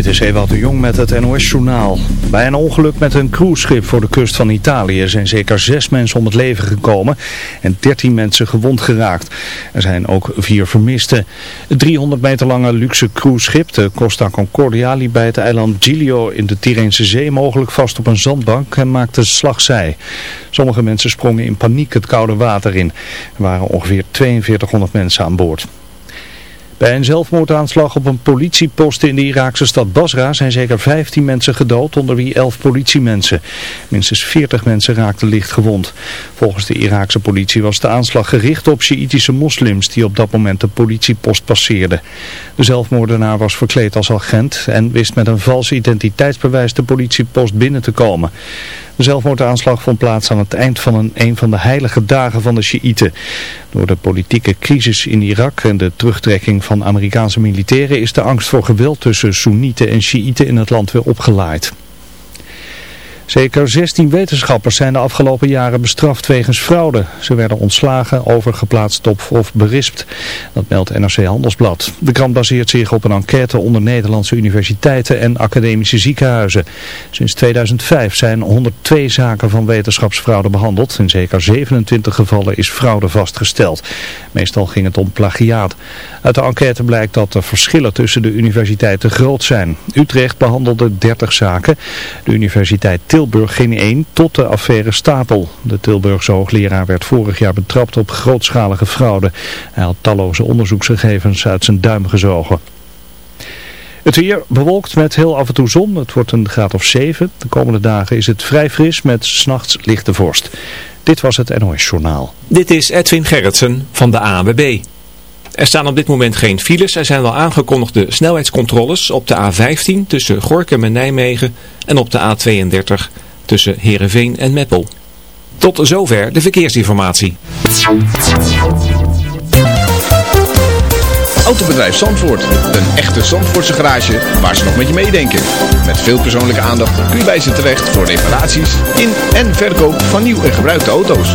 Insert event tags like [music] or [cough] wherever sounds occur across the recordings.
Dit is Ewout de Jong met het NOS-journaal. Bij een ongeluk met een cruiseschip voor de kust van Italië zijn zeker zes mensen om het leven gekomen en dertien mensen gewond geraakt. Er zijn ook vier vermisten. Het 300 meter lange luxe cruiseschip, de Costa Concordia, liep bij het eiland Giglio in de Tyreense Zee mogelijk vast op een zandbank en maakte slagzij. Sommige mensen sprongen in paniek het koude water in. Er waren ongeveer 4200 mensen aan boord. Bij een zelfmoordaanslag op een politiepost in de Iraakse stad Basra zijn zeker 15 mensen gedood, onder wie 11 politiemensen. Minstens 40 mensen raakten licht gewond. Volgens de Iraakse politie was de aanslag gericht op Sjiitische moslims die op dat moment de politiepost passeerden. De zelfmoordenaar was verkleed als agent en wist met een vals identiteitsbewijs de politiepost binnen te komen. De zelfmoordaanslag vond plaats aan het eind van een, een van de heilige dagen van de Sjiïten. Door de politieke crisis in Irak en de terugtrekking van Amerikaanse militairen is de angst voor geweld tussen Soenieten en Sjiïten in het land weer opgeleid. Zeker 16 wetenschappers zijn de afgelopen jaren bestraft wegens fraude. Ze werden ontslagen, overgeplaatst of, of berispt. Dat meldt NRC Handelsblad. De krant baseert zich op een enquête onder Nederlandse universiteiten en academische ziekenhuizen. Sinds 2005 zijn 102 zaken van wetenschapsfraude behandeld. In zeker 27 gevallen is fraude vastgesteld. Meestal ging het om plagiaat. Uit de enquête blijkt dat de verschillen tussen de universiteiten groot zijn. Utrecht behandelde 30 zaken. De universiteit Tilburg ging 1 tot de affaire Stapel. De Tilburgse hoogleraar werd vorig jaar betrapt op grootschalige fraude. Hij had talloze onderzoeksgegevens uit zijn duim gezogen. Het weer bewolkt met heel af en toe zon. Het wordt een graad of 7. De komende dagen is het vrij fris met s'nachts lichte vorst. Dit was het NOS Journaal. Dit is Edwin Gerritsen van de ANWB. Er staan op dit moment geen files. Er zijn wel aangekondigde snelheidscontroles op de A15 tussen Gorkum en Nijmegen en op de A32 tussen Heerenveen en Meppel. Tot zover de verkeersinformatie. Autobedrijf Zandvoort. Een echte Zandvoortse garage waar ze nog met je meedenken. Met veel persoonlijke aandacht kun je bij ze terecht voor reparaties in en verkoop van nieuw en gebruikte auto's.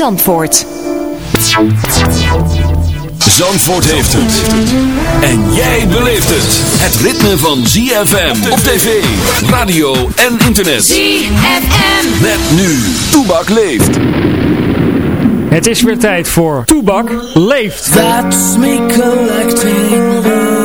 Zandvoort. Zandvoort heeft het. En jij beleeft het. Het ritme van ZFM op tv, radio en internet. ZFM. Met nu. Toebak leeft. Het is weer tijd voor Toebak leeft. That's me collecting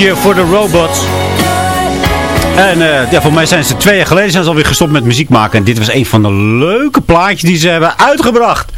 year for the robots. En eh, ja, voor mij zijn ze twee jaar geleden zijn ze alweer gestopt met muziek maken. En dit was een van de leuke plaatjes die ze hebben uitgebracht.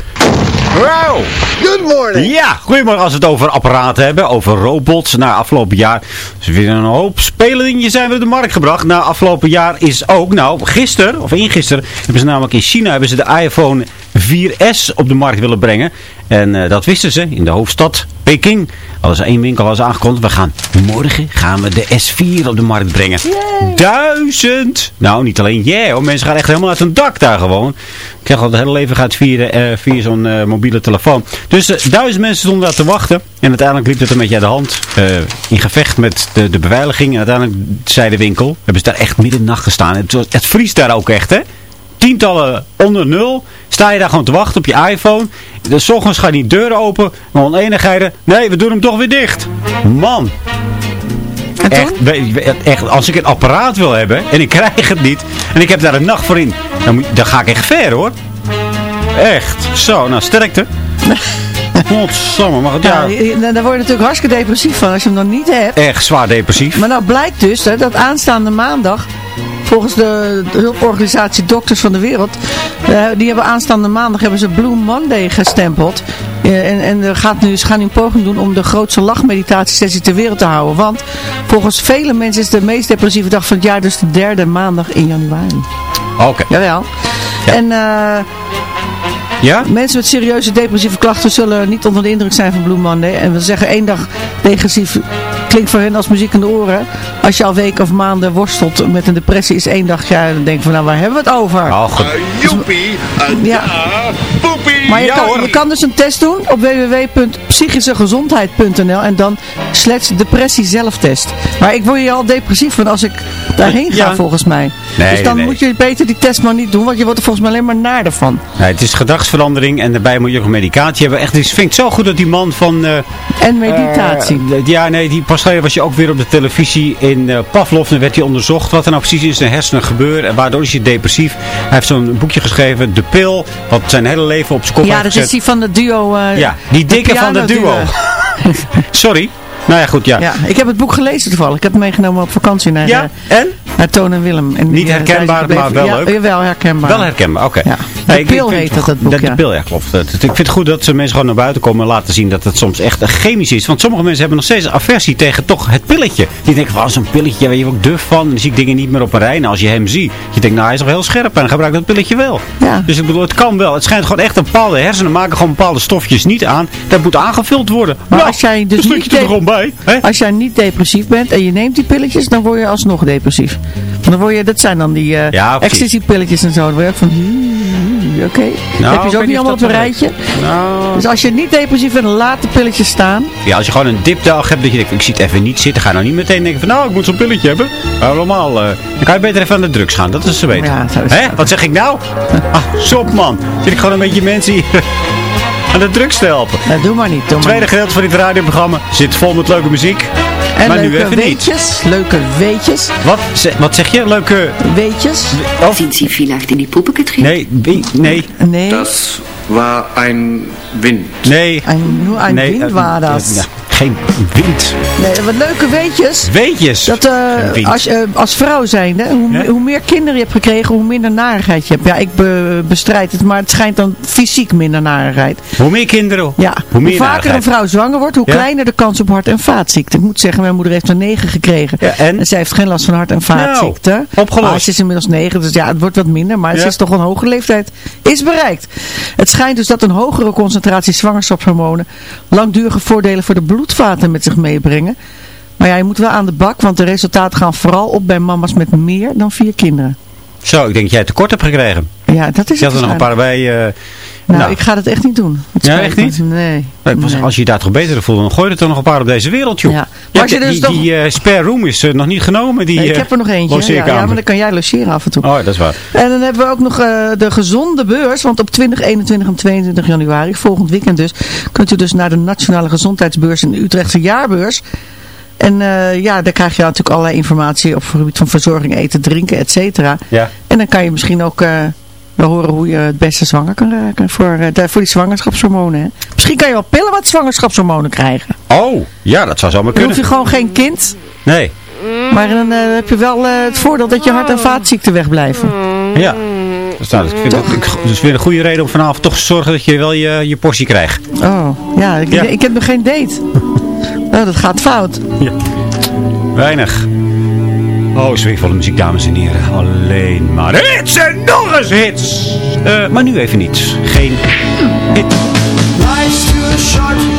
Wow! Good morning! Ja, goedemorgen als we het over apparaten hebben, over robots. Na afgelopen jaar is er weer een hoop spelendingen zijn we op de markt gebracht. Na afgelopen jaar is ook, nou gisteren, of ingisteren, hebben ze namelijk in China hebben ze de iPhone 4S op de markt willen brengen. En uh, dat wisten ze in de hoofdstad Peking. Ze één winkel als aangekondigd. We gaan morgen gaan we de S4 op de markt brengen. Yay. Duizend! Nou, niet alleen yeah, hoor. Mensen gaan echt helemaal uit hun dak daar gewoon. Ik krijg al het hele leven gaat via, uh, via zo'n uh, mobiele telefoon. Dus duizend mensen stonden daar te wachten. En uiteindelijk liep het een beetje aan de hand. in gevecht met de, de beveiliging. En uiteindelijk zei de winkel. Hebben ze daar echt midden in de nacht gestaan. Het, het vriest daar ook echt hè tientallen onder nul. Sta je daar gewoon te wachten op je iPhone. De ochtends gaan die deuren open. Maar oneenigheden. Nee, we doen hem toch weer dicht. Man. Echt, echt, als ik een apparaat wil hebben en ik krijg het niet en ik heb daar een nacht voor in, dan, moet, dan ga ik echt ver hoor. Echt. Zo, nou sterkte. [laughs] Godsamme, maar het, ja. ja. Daar word je natuurlijk hartstikke depressief van als je hem dan niet hebt. Echt zwaar depressief. Maar nou blijkt dus hè, dat aanstaande maandag volgens de, de, hulporganisatie Dokters van de Wereld, uh, die hebben aanstaande maandag hebben ze Blue Monday gestempeld. Uh, en en er gaat nu, ze gaan nu een poging doen om de grootste lachmeditatiesessie ter wereld te houden. Want volgens vele mensen is de meest depressieve dag van het jaar dus de derde maandag in januari. Oké. Okay. Jawel. Ja. En... Uh, ja? Mensen met serieuze depressieve klachten zullen niet onder de indruk zijn van Blue Monday. En we zeggen één dag depressief klinkt voor hen als muziek in de oren. Als je al weken of maanden worstelt met een depressie is één dag, ja, dan denk je van nou waar hebben we het over? Oh, goed. Uh, joepie, uh, ja. poepie. Maar je, ja, kan, hoor. je kan dus een test doen op www.psychischegezondheid.nl en dan slash depressie zelftest. Maar ik word je al depressief van als ik daarheen ga Ja. volgens mij. Nee, dus dan nee. moet je beter die test maar niet doen, want je wordt er volgens mij alleen maar naar ervan. Nee, het is gedragsverandering en daarbij moet je ook een medicatie hebben. Echt, het zo goed dat die man van... eh, En meditatie. eh, ja, nee, die pas geleden was je ook weer op de televisie in eh, Pavlov. Dan werd hij onderzocht wat er nou precies in zijn hersenen gebeurt. En waardoor is hij depressief. Hij heeft zo'n boekje geschreven, De Pil. Wat zijn hele leven op zijn kop ja, dat gezet. is die van de duo. eh, Ja, die de dikke van de duo. [laughs] Sorry. Nou ja, goed, ja. Ja, ik heb het boek gelezen toevallig. Ik heb het meegenomen op vakantie naar, Ja, eh, en? naar Toon en Willem. En, Niet eh, herkenbaar, het maar wel leuk. Ja, wel herkenbaar. Wel herkenbaar, oké. Ja. De Pil heet het dat, dat goed. boek, De, ja. de pil, ja, klopt. Dat- Ik vind het goed dat ze mensen gewoon naar buiten komen en laten zien dat het soms echt chemisch is. Want sommige mensen hebben nog steeds een aversie tegen toch het pilletje. Die denken van, oh, zo'n pilletje, weet je ook duf van. En dan zie ik dingen niet meer op een rij. En als je hem ziet, je denkt, nou, hij is nog heel scherp en gebruikt dat pilletje wel. Ja. Dus ik bedoel, het kan wel. Het schijnt gewoon echt een bepaalde hersenen maken gewoon bepaalde stofjes niet aan. Dat moet aangevuld worden. Maar Nou, als jij dus niet bij. Hè? Als jij niet depressief bent en je neemt die pilletjes, dan word je alsnog depressief. Dan word je, dat zijn dan die Ja, precies. ecstasy-pilletjes en zo. Dan word je ook van, oké. Nou, Heb je ze ook niet allemaal op een rijtje? Nou, Dus als je niet depressief bent, laat de pilletjes staan. Ja, als je gewoon een dipdag hebt, dat je denkt, ik zie het even niet zitten, ga je nou niet meteen denken van, nou, ik moet zo'n pilletje hebben. Maar normaal, eh, dan kan je beter even aan de drugs gaan, dat is ze beter. Ja, zo Hè? het. Wat zeg ik nou? [laughs] Ah, sop man. Zit ik gewoon een beetje mensen hier aan de drugs te helpen. Nou, doe maar niet. Doe maar Tweede niet. gedeelte van dit radioprogramma zit vol met leuke muziek. En maar nu leuke even niet. weetjes. Leuke weetjes. Wat, ze- wat zeg je? Leuke... Weetjes. Oh, Sind Sie vielleicht in die Puppe getreten? nee, wie- nee, Nee. Das war ein Wind. nee. Ein, nur ein nee, Wind war das. ja, geen wind. Nee, wat leuke weetjes. Weetjes. Dat eh, als, je, als vrouw zijnde, hoe, Ja? hoe meer kinderen je hebt gekregen, hoe minder narigheid je hebt. Ja, ik be- bestrijd het, maar het schijnt dan fysiek minder narigheid. Hoe meer kinderen, Ja, hoe meer vaker narigheid. een vrouw zwanger wordt, hoe Ja? kleiner de kans op hart- en vaatziekte. Ik moet zeggen, mijn moeder heeft er negen gekregen. Ja, en? zij heeft geen last van hart- en vaatziekte. Nou, opgelost. Maar ze is inmiddels negen, dus ja, het wordt wat minder. Maar ze is toch een hoge leeftijd is bereikt. Het schijnt dus dat een hogere concentratie zwangerschapshormonen langdurige voordelen voor de bloedvaten met zich meebrengen. Maar ja, je moet wel aan de bak, want de resultaten gaan vooral op bij mama's met meer dan vier kinderen. Zo, ik denk dat jij tekort hebt gekregen. Ja, dat is Je het had er nog een paar bij. eh, Nou, nou. ik ga dat echt niet doen. Het Ja, echt niet? Nee. Nee, pas Nee. Als je je daar toch beter voelt, dan gooi je er toch nog een paar op deze wereld, joh. Ja. Maar je die dus die eh, spare room is eh, nog niet genomen, die Nee, ik heb er nog eentje. Ja, ja, maar dan kan jij logeren af en toe. Oh, dat is waar. En dan hebben we ook nog de gezonde beurs. Want op 20, 21 en 22 januari, volgend weekend dus, kunt u dus naar de Nationale Gezondheidsbeurs in de Utrechtse Jaarbeurs. En eh, ja, daar krijg je natuurlijk allerlei informatie op het gebied van verzorging, eten, drinken, et cetera. Ja. En dan kan je misschien ook eh, we horen hoe je het beste zwanger kan raken. Voor, eh, de- voor die zwangerschapshormonen. Hè. Misschien kan je wel pillen wat zwangerschapshormonen krijgen. Oh, ja, dat zou zomaar Dan hoef kunnen. je gewoon geen kind. Nee, Maar dan heb je wel het voordeel dat je hart- en vaatziekten wegblijven. ja. Dus, nou, ik vind dat, ik, dus weer een goede reden om vanavond toch te zorgen dat je wel je, je portie krijgt. Oh, ja. Ik, Ja. ik heb nog geen date. Oh, dat gaat fout. Weinig. Oh, swingvolle muziek, dames en heren. Alleen maar hits en nog eens hits. Eh, maar nu even niets. Geen hit. Life's too short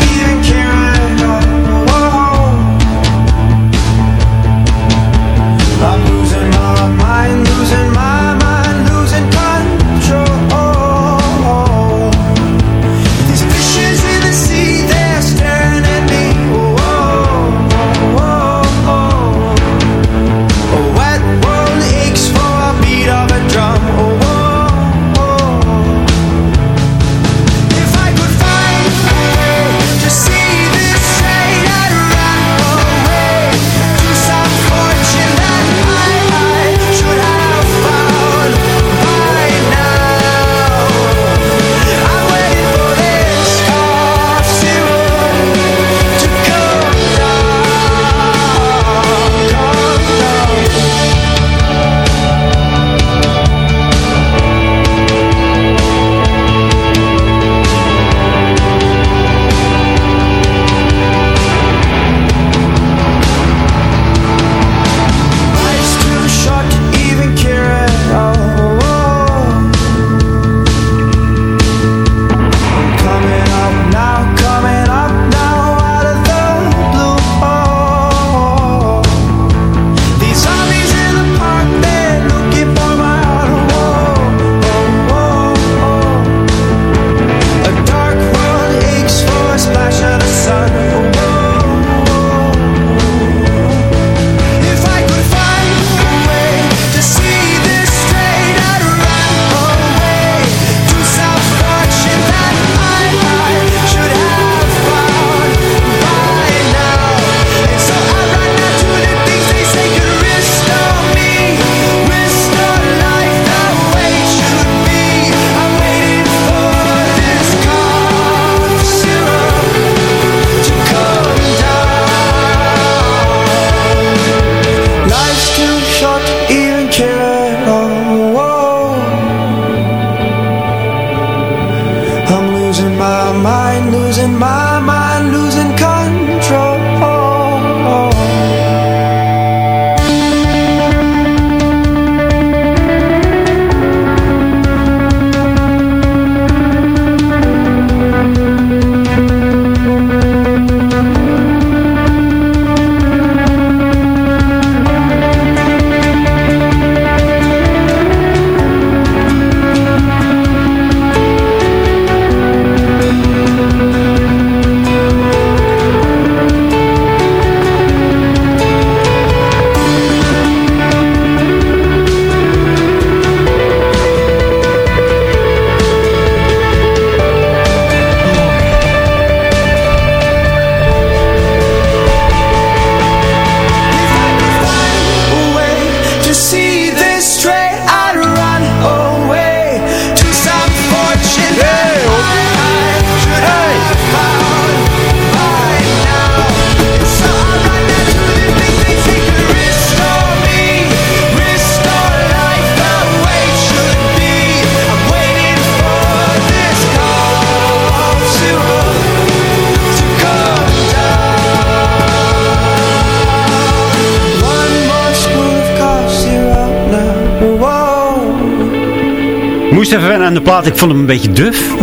plaat. Ik vond hem een beetje duf. Ik-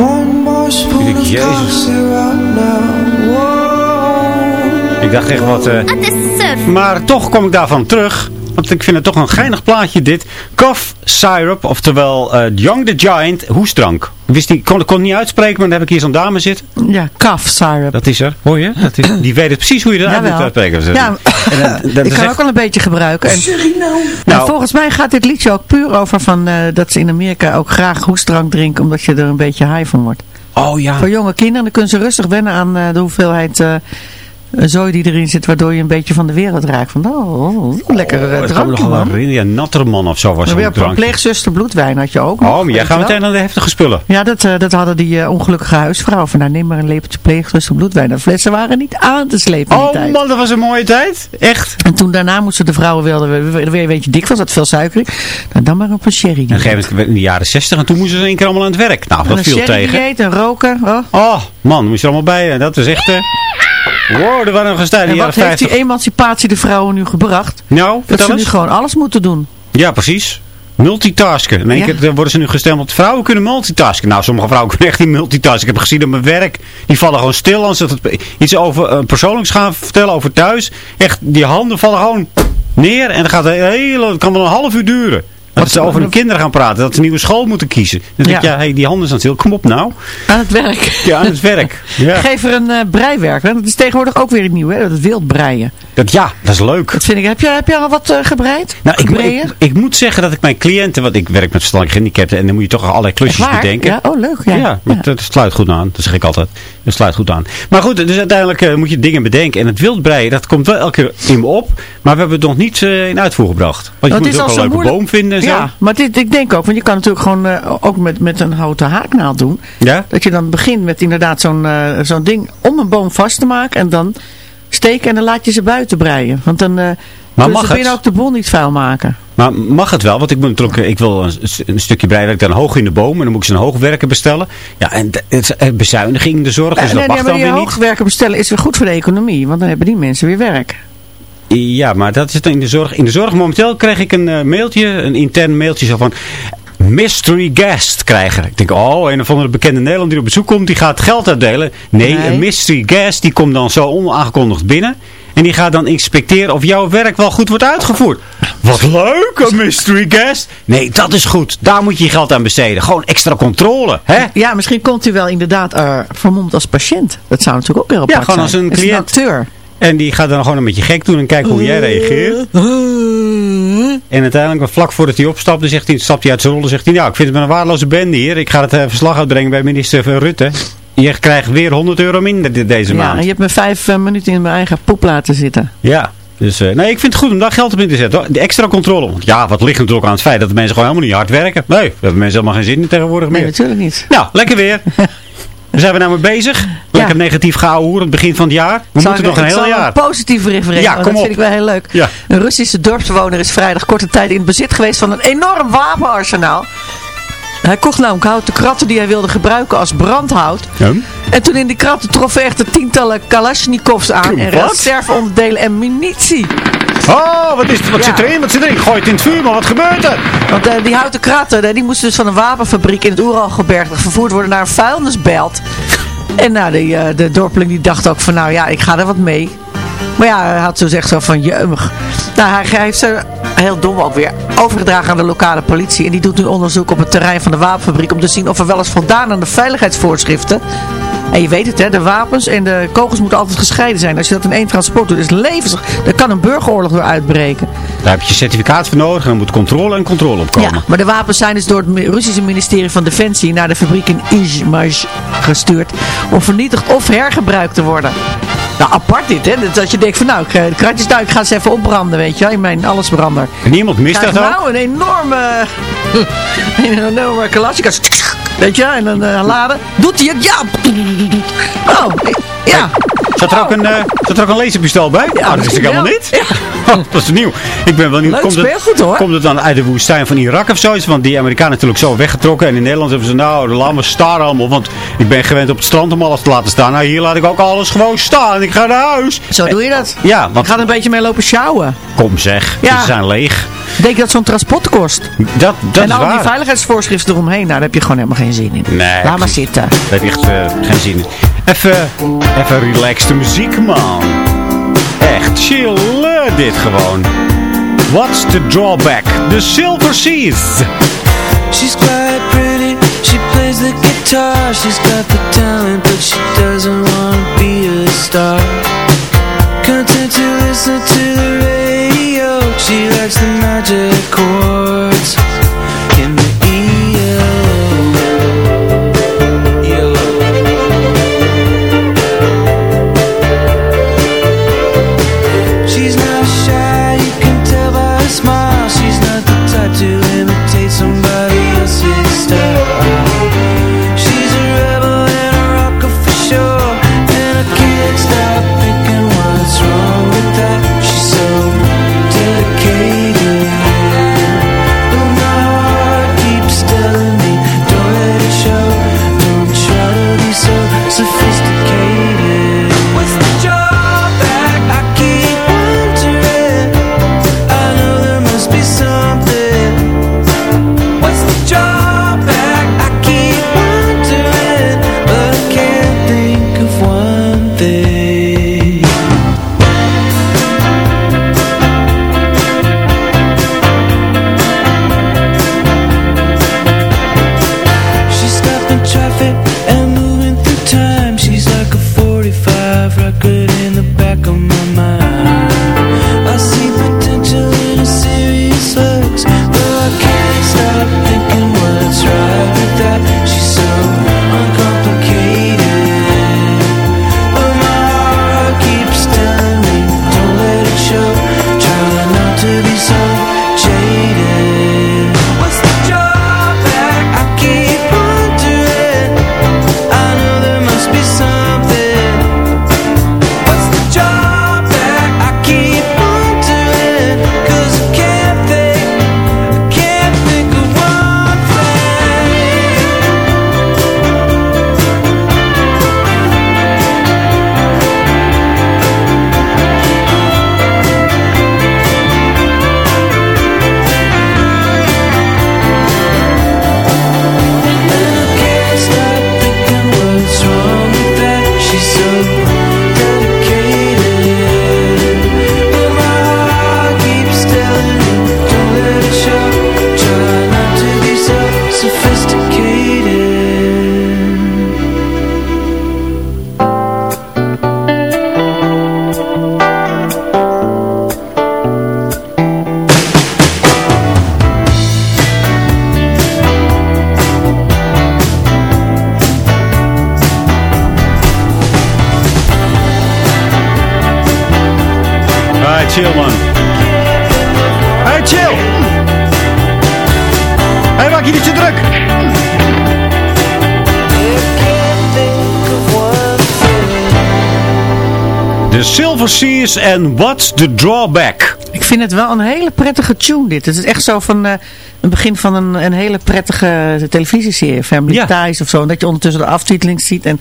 of Jezus. cough. Ik dacht echt wat... eh, maar toch kom ik daarvan terug. Want ik vind het toch een geinig plaatje dit. Cough Syrup, oftewel eh, Young the Giant hoestdrank. Ik wist die, ik kon, ik kon het niet uitspreken, maar dan heb ik hier zo'n dame zitten. Ja, kaf syrup. Dat is er, hoor je? Dat is, die weet het precies hoe je dat uit moet uitspreken. Ja, En, eh, [laughs] dat ik kan echt- ook wel een beetje gebruiken. En, Nou. en volgens mij gaat dit liedje ook puur over van, eh, dat ze in Amerika ook graag hoestdrank drinken, omdat je er een beetje high van wordt. Oh ja. Voor jonge kinderen dan kunnen ze rustig wennen aan eh, de hoeveelheid eh, zooi die erin zit, waardoor je een beetje van de wereld raakt. Van, oh, lekker uh, dat kan me drankje, nog wel man. herinneren. Ja, Natterman of zo was zo'n drankje. pleegzuster bloedwijn had je ook nog, Oh, maar jij gaat wel. meteen aan de heftige spullen. Ja, dat, eh, dat hadden die eh, ongelukkige huisvrouwen. Van, nou, neem maar een lepeltje pleegzuster bloedwijn. De flessen waren niet aan te slepen in die Oh tijd. man, dat was een mooie tijd. Echt. En toen daarna moesten de vrouwen wilden weer, een beetje dik was, dat veel suiker. Nou, dan maar op een sherry En op een gegeven moment in de jaren 60 en toen moesten ze in één keer allemaal aan het werk. Nou, dat een viel sherry tegen. dieet, een roken. Oh. Oh, man, moest je er allemaal bij. En dat is echt... eh Wow, er waren nog een in En wat heeft die 50. emancipatie de vrouwen nu gebracht? Nou, Dat ze nu gewoon alles moeten doen. Ja, precies. Multitasken. In één Ja. keer dan worden ze nu gestempeld. Vrouwen kunnen multitasken. Nou, sommige vrouwen kunnen echt niet multitasken. Ik heb gezien op mijn werk. Die vallen gewoon stil als ze het- iets over eh, persoonlijks gaan vertellen over thuis. Echt, die handen vallen gewoon neer. En dat gaat een hele, het kan wel een half uur duren. Dat ze over hun kinderen gaan praten. Dat ze een nieuwe school moeten kiezen. Dan denk ik, Ja. ja, hey, die handen staan stil. Kom op nou. Aan het werk. Ja, aan het werk. [laughs] Ja. Geef er een eh, breiwerk. Dat is tegenwoordig ook weer nieuw, hè? Dat wild breien. Dat, ja, dat is leuk. Dat vind ik. Heb je, heb je al wat eh, gebreid? Nou, ik, ik, ik moet zeggen dat ik mijn cliënten, want ik werk met verstandelijk gehandicapten en dan moet je toch allerlei klusjes bedenken. Ja, oh leuk. Ja. Ja, maar Dat, sluit goed aan. Dat zeg ik altijd. Dat sluit goed aan. Maar goed, dus uiteindelijk eh, moet je dingen bedenken. En het wildbreien, dat komt wel elke keer in me op. Maar we hebben het nog niet in uitvoer gebracht. Want je Want moet ook een leuke boom vinden en Ja, maar dit, ik denk ook, want je kan natuurlijk gewoon eh, ook met, met een houten haaknaald doen. Ja? Dat je dan begint met inderdaad zo'n eh, zo'n ding om een boom vast te maken en dan steken en dan laat je ze buiten breien. Want dan eh Maar mag ze binnen het? ook de bol niet vuil maken. Maar mag het wel? Want ik, moet natuurlijk, ik wil een, een stukje ik dan hoog in de boom. En dan moet ik ze een hoogwerker bestellen. Ja, en het bezuiniging, de zorg. Dus nee, dat nee, mag maar dan weer niet. hoogwerken bestellen is weer goed voor de economie, want dan hebben die mensen weer werk. Ja, maar dat is dan in de zorg. In de zorg momenteel krijg ik een eh, mailtje, een intern mailtje zo van... Mystery guest krijgen. Ik denk, oh, een of andere bekende Nederlander die op bezoek komt, die gaat geld uitdelen. Nee, Nee. een mystery guest, die komt dan zo onaangekondigd binnen. En die gaat dan inspecteren of jouw werk wel goed wordt uitgevoerd. Wat leuk, een mystery guest. Nee, dat is goed. Daar moet je je geld aan besteden. Gewoon extra controle, hè? Ja, misschien komt u wel inderdaad eh, vermomd als patiënt. Dat zou natuurlijk ook heel Ja, apart gewoon als zijn. een cliënt. acteur. En die gaat dan gewoon een beetje gek doen en kijken hoe jij reageert. En uiteindelijk, vlak voordat hij opstapt, dan zegt hij, stapt hij uit zijn rol en zegt hij, nou, ik vind het maar een waardeloze bende hier. Ik ga het eh, verslag uitbrengen bij minister eh, Rutte. Je krijgt weer 100 euro minder deze Ja, maand. je hebt me vijf eh, minuten in mijn eigen poep laten zitten. Ja. Dus eh, nee, ik vind het goed om daar geld op in te zetten. De extra controle. Want ja, wat ligt natuurlijk aan het feit dat de mensen gewoon helemaal niet hard werken. Nee, daar hebben mensen helemaal geen zin in tegenwoordig Nee, meer. natuurlijk niet. Nou, lekker weer. [laughs] Daar zijn we nou mee bezig. Lekker negatief gehouden het begin van het jaar. We Zal moeten nog een heel jaar. een positieve refereren. Ja, kom dat op. vind ik wel heel leuk. Ja. Een Russische dorpsbewoner is vrijdag korte tijd in het bezit geweest van een enorm wapenarsenaal. Hij kocht namelijk houten kratten die hij wilde gebruiken als brandhout. Ja. En toen in die kratten troffen echter tientallen Kalashnikovs aan en reserveonderdelen en munitie. Oh, wat, is, wat Ja. zit erin? Wat zit erin? Gooi het in het vuur, maar wat gebeurt er? Want eh, die houten kratten, die moesten dus van een wapenfabriek in het Oeralgebergte vervoerd worden naar een vuilnisbelt. En nou, die, eh, de dorpeling die dacht ook van, nou ja, ik ga er wat mee. Maar ja, hij had zo gezegd zo van, jeumig. Nou, hij, hij heeft ze heel dom ook weer overgedragen aan de lokale politie. En die doet nu onderzoek op het terrein van de wapenfabriek om te zien of er wel eens voldaan aan de veiligheidsvoorschriften. En je weet het, hè, de wapens en de kogels moeten altijd gescheiden zijn. Als je dat in één transport doet, is het levens... Daar kan een burgeroorlog door uitbreken. Daar heb je certificaat voor nodig en er moet controle en controle op komen. Ja, maar de wapens zijn dus door het Russische ministerie van Defensie naar de fabriek in Izmaj gestuurd om vernietigd of hergebruikt te worden. Nou, apart dit, hè? Dat je denkt van, nou, ik, eh, de kratjes, nou, ik ga ze even opbranden, weet je wel, in mijn allesbrander. En niemand mist dat ook? nou een enorme, [laughs] een enorme kalasjkas, weet je, en dan eh, laden. Doet hij het? Ja! Oh, ja. Zat er ook een, eh, zat er ook een laserpistool bij? Ja, Ah, dat wist ik helemaal niet. [laughs] Oh, dat is nieuw. Ik ben wel nieuw. Leuk komt, het, speelgoed, hoor. komt het dan uit de woestijn van Irak of zoiets? Want die Amerikanen natuurlijk zo weggetrokken. En in Nederland hebben ze, nou, laat me staan allemaal. Want ik ben gewend op het strand om alles te laten staan. Nou, hier laat ik ook alles gewoon staan. Ik ga naar huis. Zo doe je dat. Ja, Ik ga er een beetje mee lopen sjouwen. kom zeg. Ja. Ze zijn leeg. Denk je dat zo'n transport kost? Dat, dat en is al die veiligheidsvoorschriften eromheen, nou, daar heb je gewoon helemaal geen zin in. Nee. Laat maar zitten. Daar heb je echt eh, geen zin in. Even, even muziek, man. Echt chillen dit gewoon. What's the drawback? The Silver Seas. She's quite pretty, she plays the guitar She's got the talent, but she doesn't want to be a star Content to listen to the radio She likes the magic chords chill, man. Hey, chill! Hey, maak je niet druk! De Silver Seas en What's the Drawback? Ik vind het wel een hele prettige tune dit. Het is echt zo van eh een begin van een, een hele prettige televisieserie. Family Ja. Ties of zo. En dat je ondertussen de aftiteling ziet. En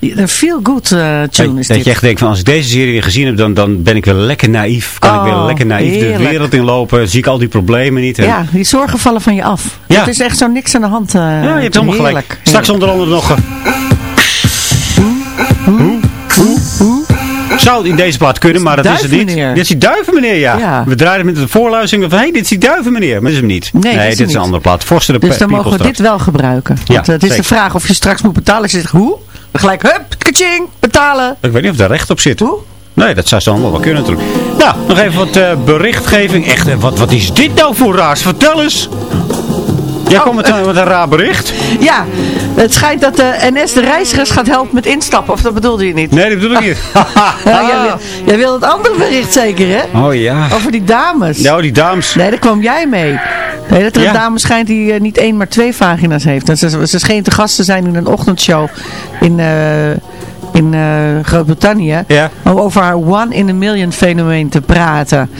een feel good eh, tune Dat is dat dit. je echt denkt van als ik deze serie weer gezien heb, dan, dan ben ik weer lekker naïef. Kan ik weer Oh, lekker naïef de wereld inlopen. Zie ik al die problemen niet. En- Ja, die zorgen vallen van je af. Ja. Het is echt zo niks aan de hand. eh, Ja, je hebt helemaal gelijk. Straks onder andere nog... Zou het in deze plaat kunnen, maar dat is het niet. Dit is die duivenmeneer, ja. Ja. We draaien met de voorluistering van, hé, hey, dit is die duivenmeneer. Maar dat is hem niet. Nee, is dit is een andere plaat. Forster de Dus dan mogen we dit wel gebruiken. Ja, Want eh, het is de vraag of je straks moet betalen. Je zegt, hoe? Dan gelijk, hup, kaching, betalen. Ik weet niet of daar recht op zit. Hoe? Nee, dat zou zo allemaal wel kunnen natuurlijk. Nou, nog even wat eh, berichtgeving. Echt, eh, wat, wat is dit nou voor raars? Vertel eens. Jij komt met, een- met een raar bericht. Ja, het schijnt dat de NS de reizigers gaat helpen met instappen. Of dat bedoelde je niet? Nee, dat bedoel ik niet. [laughs] Jij, wil, jij wil het andere bericht zeker, hè? Oh ja. Over die dames. Nou, die dames. Nee, daar kwam jij mee. Nee, dat er Ja. een dame schijnt die eh, niet één, maar twee vagina's heeft. En ze, ze scheen te gast te zijn in een ochtendshow in, eh, in eh, Groot-Brittannië. Ja. Om over haar one in a million fenomeen te praten.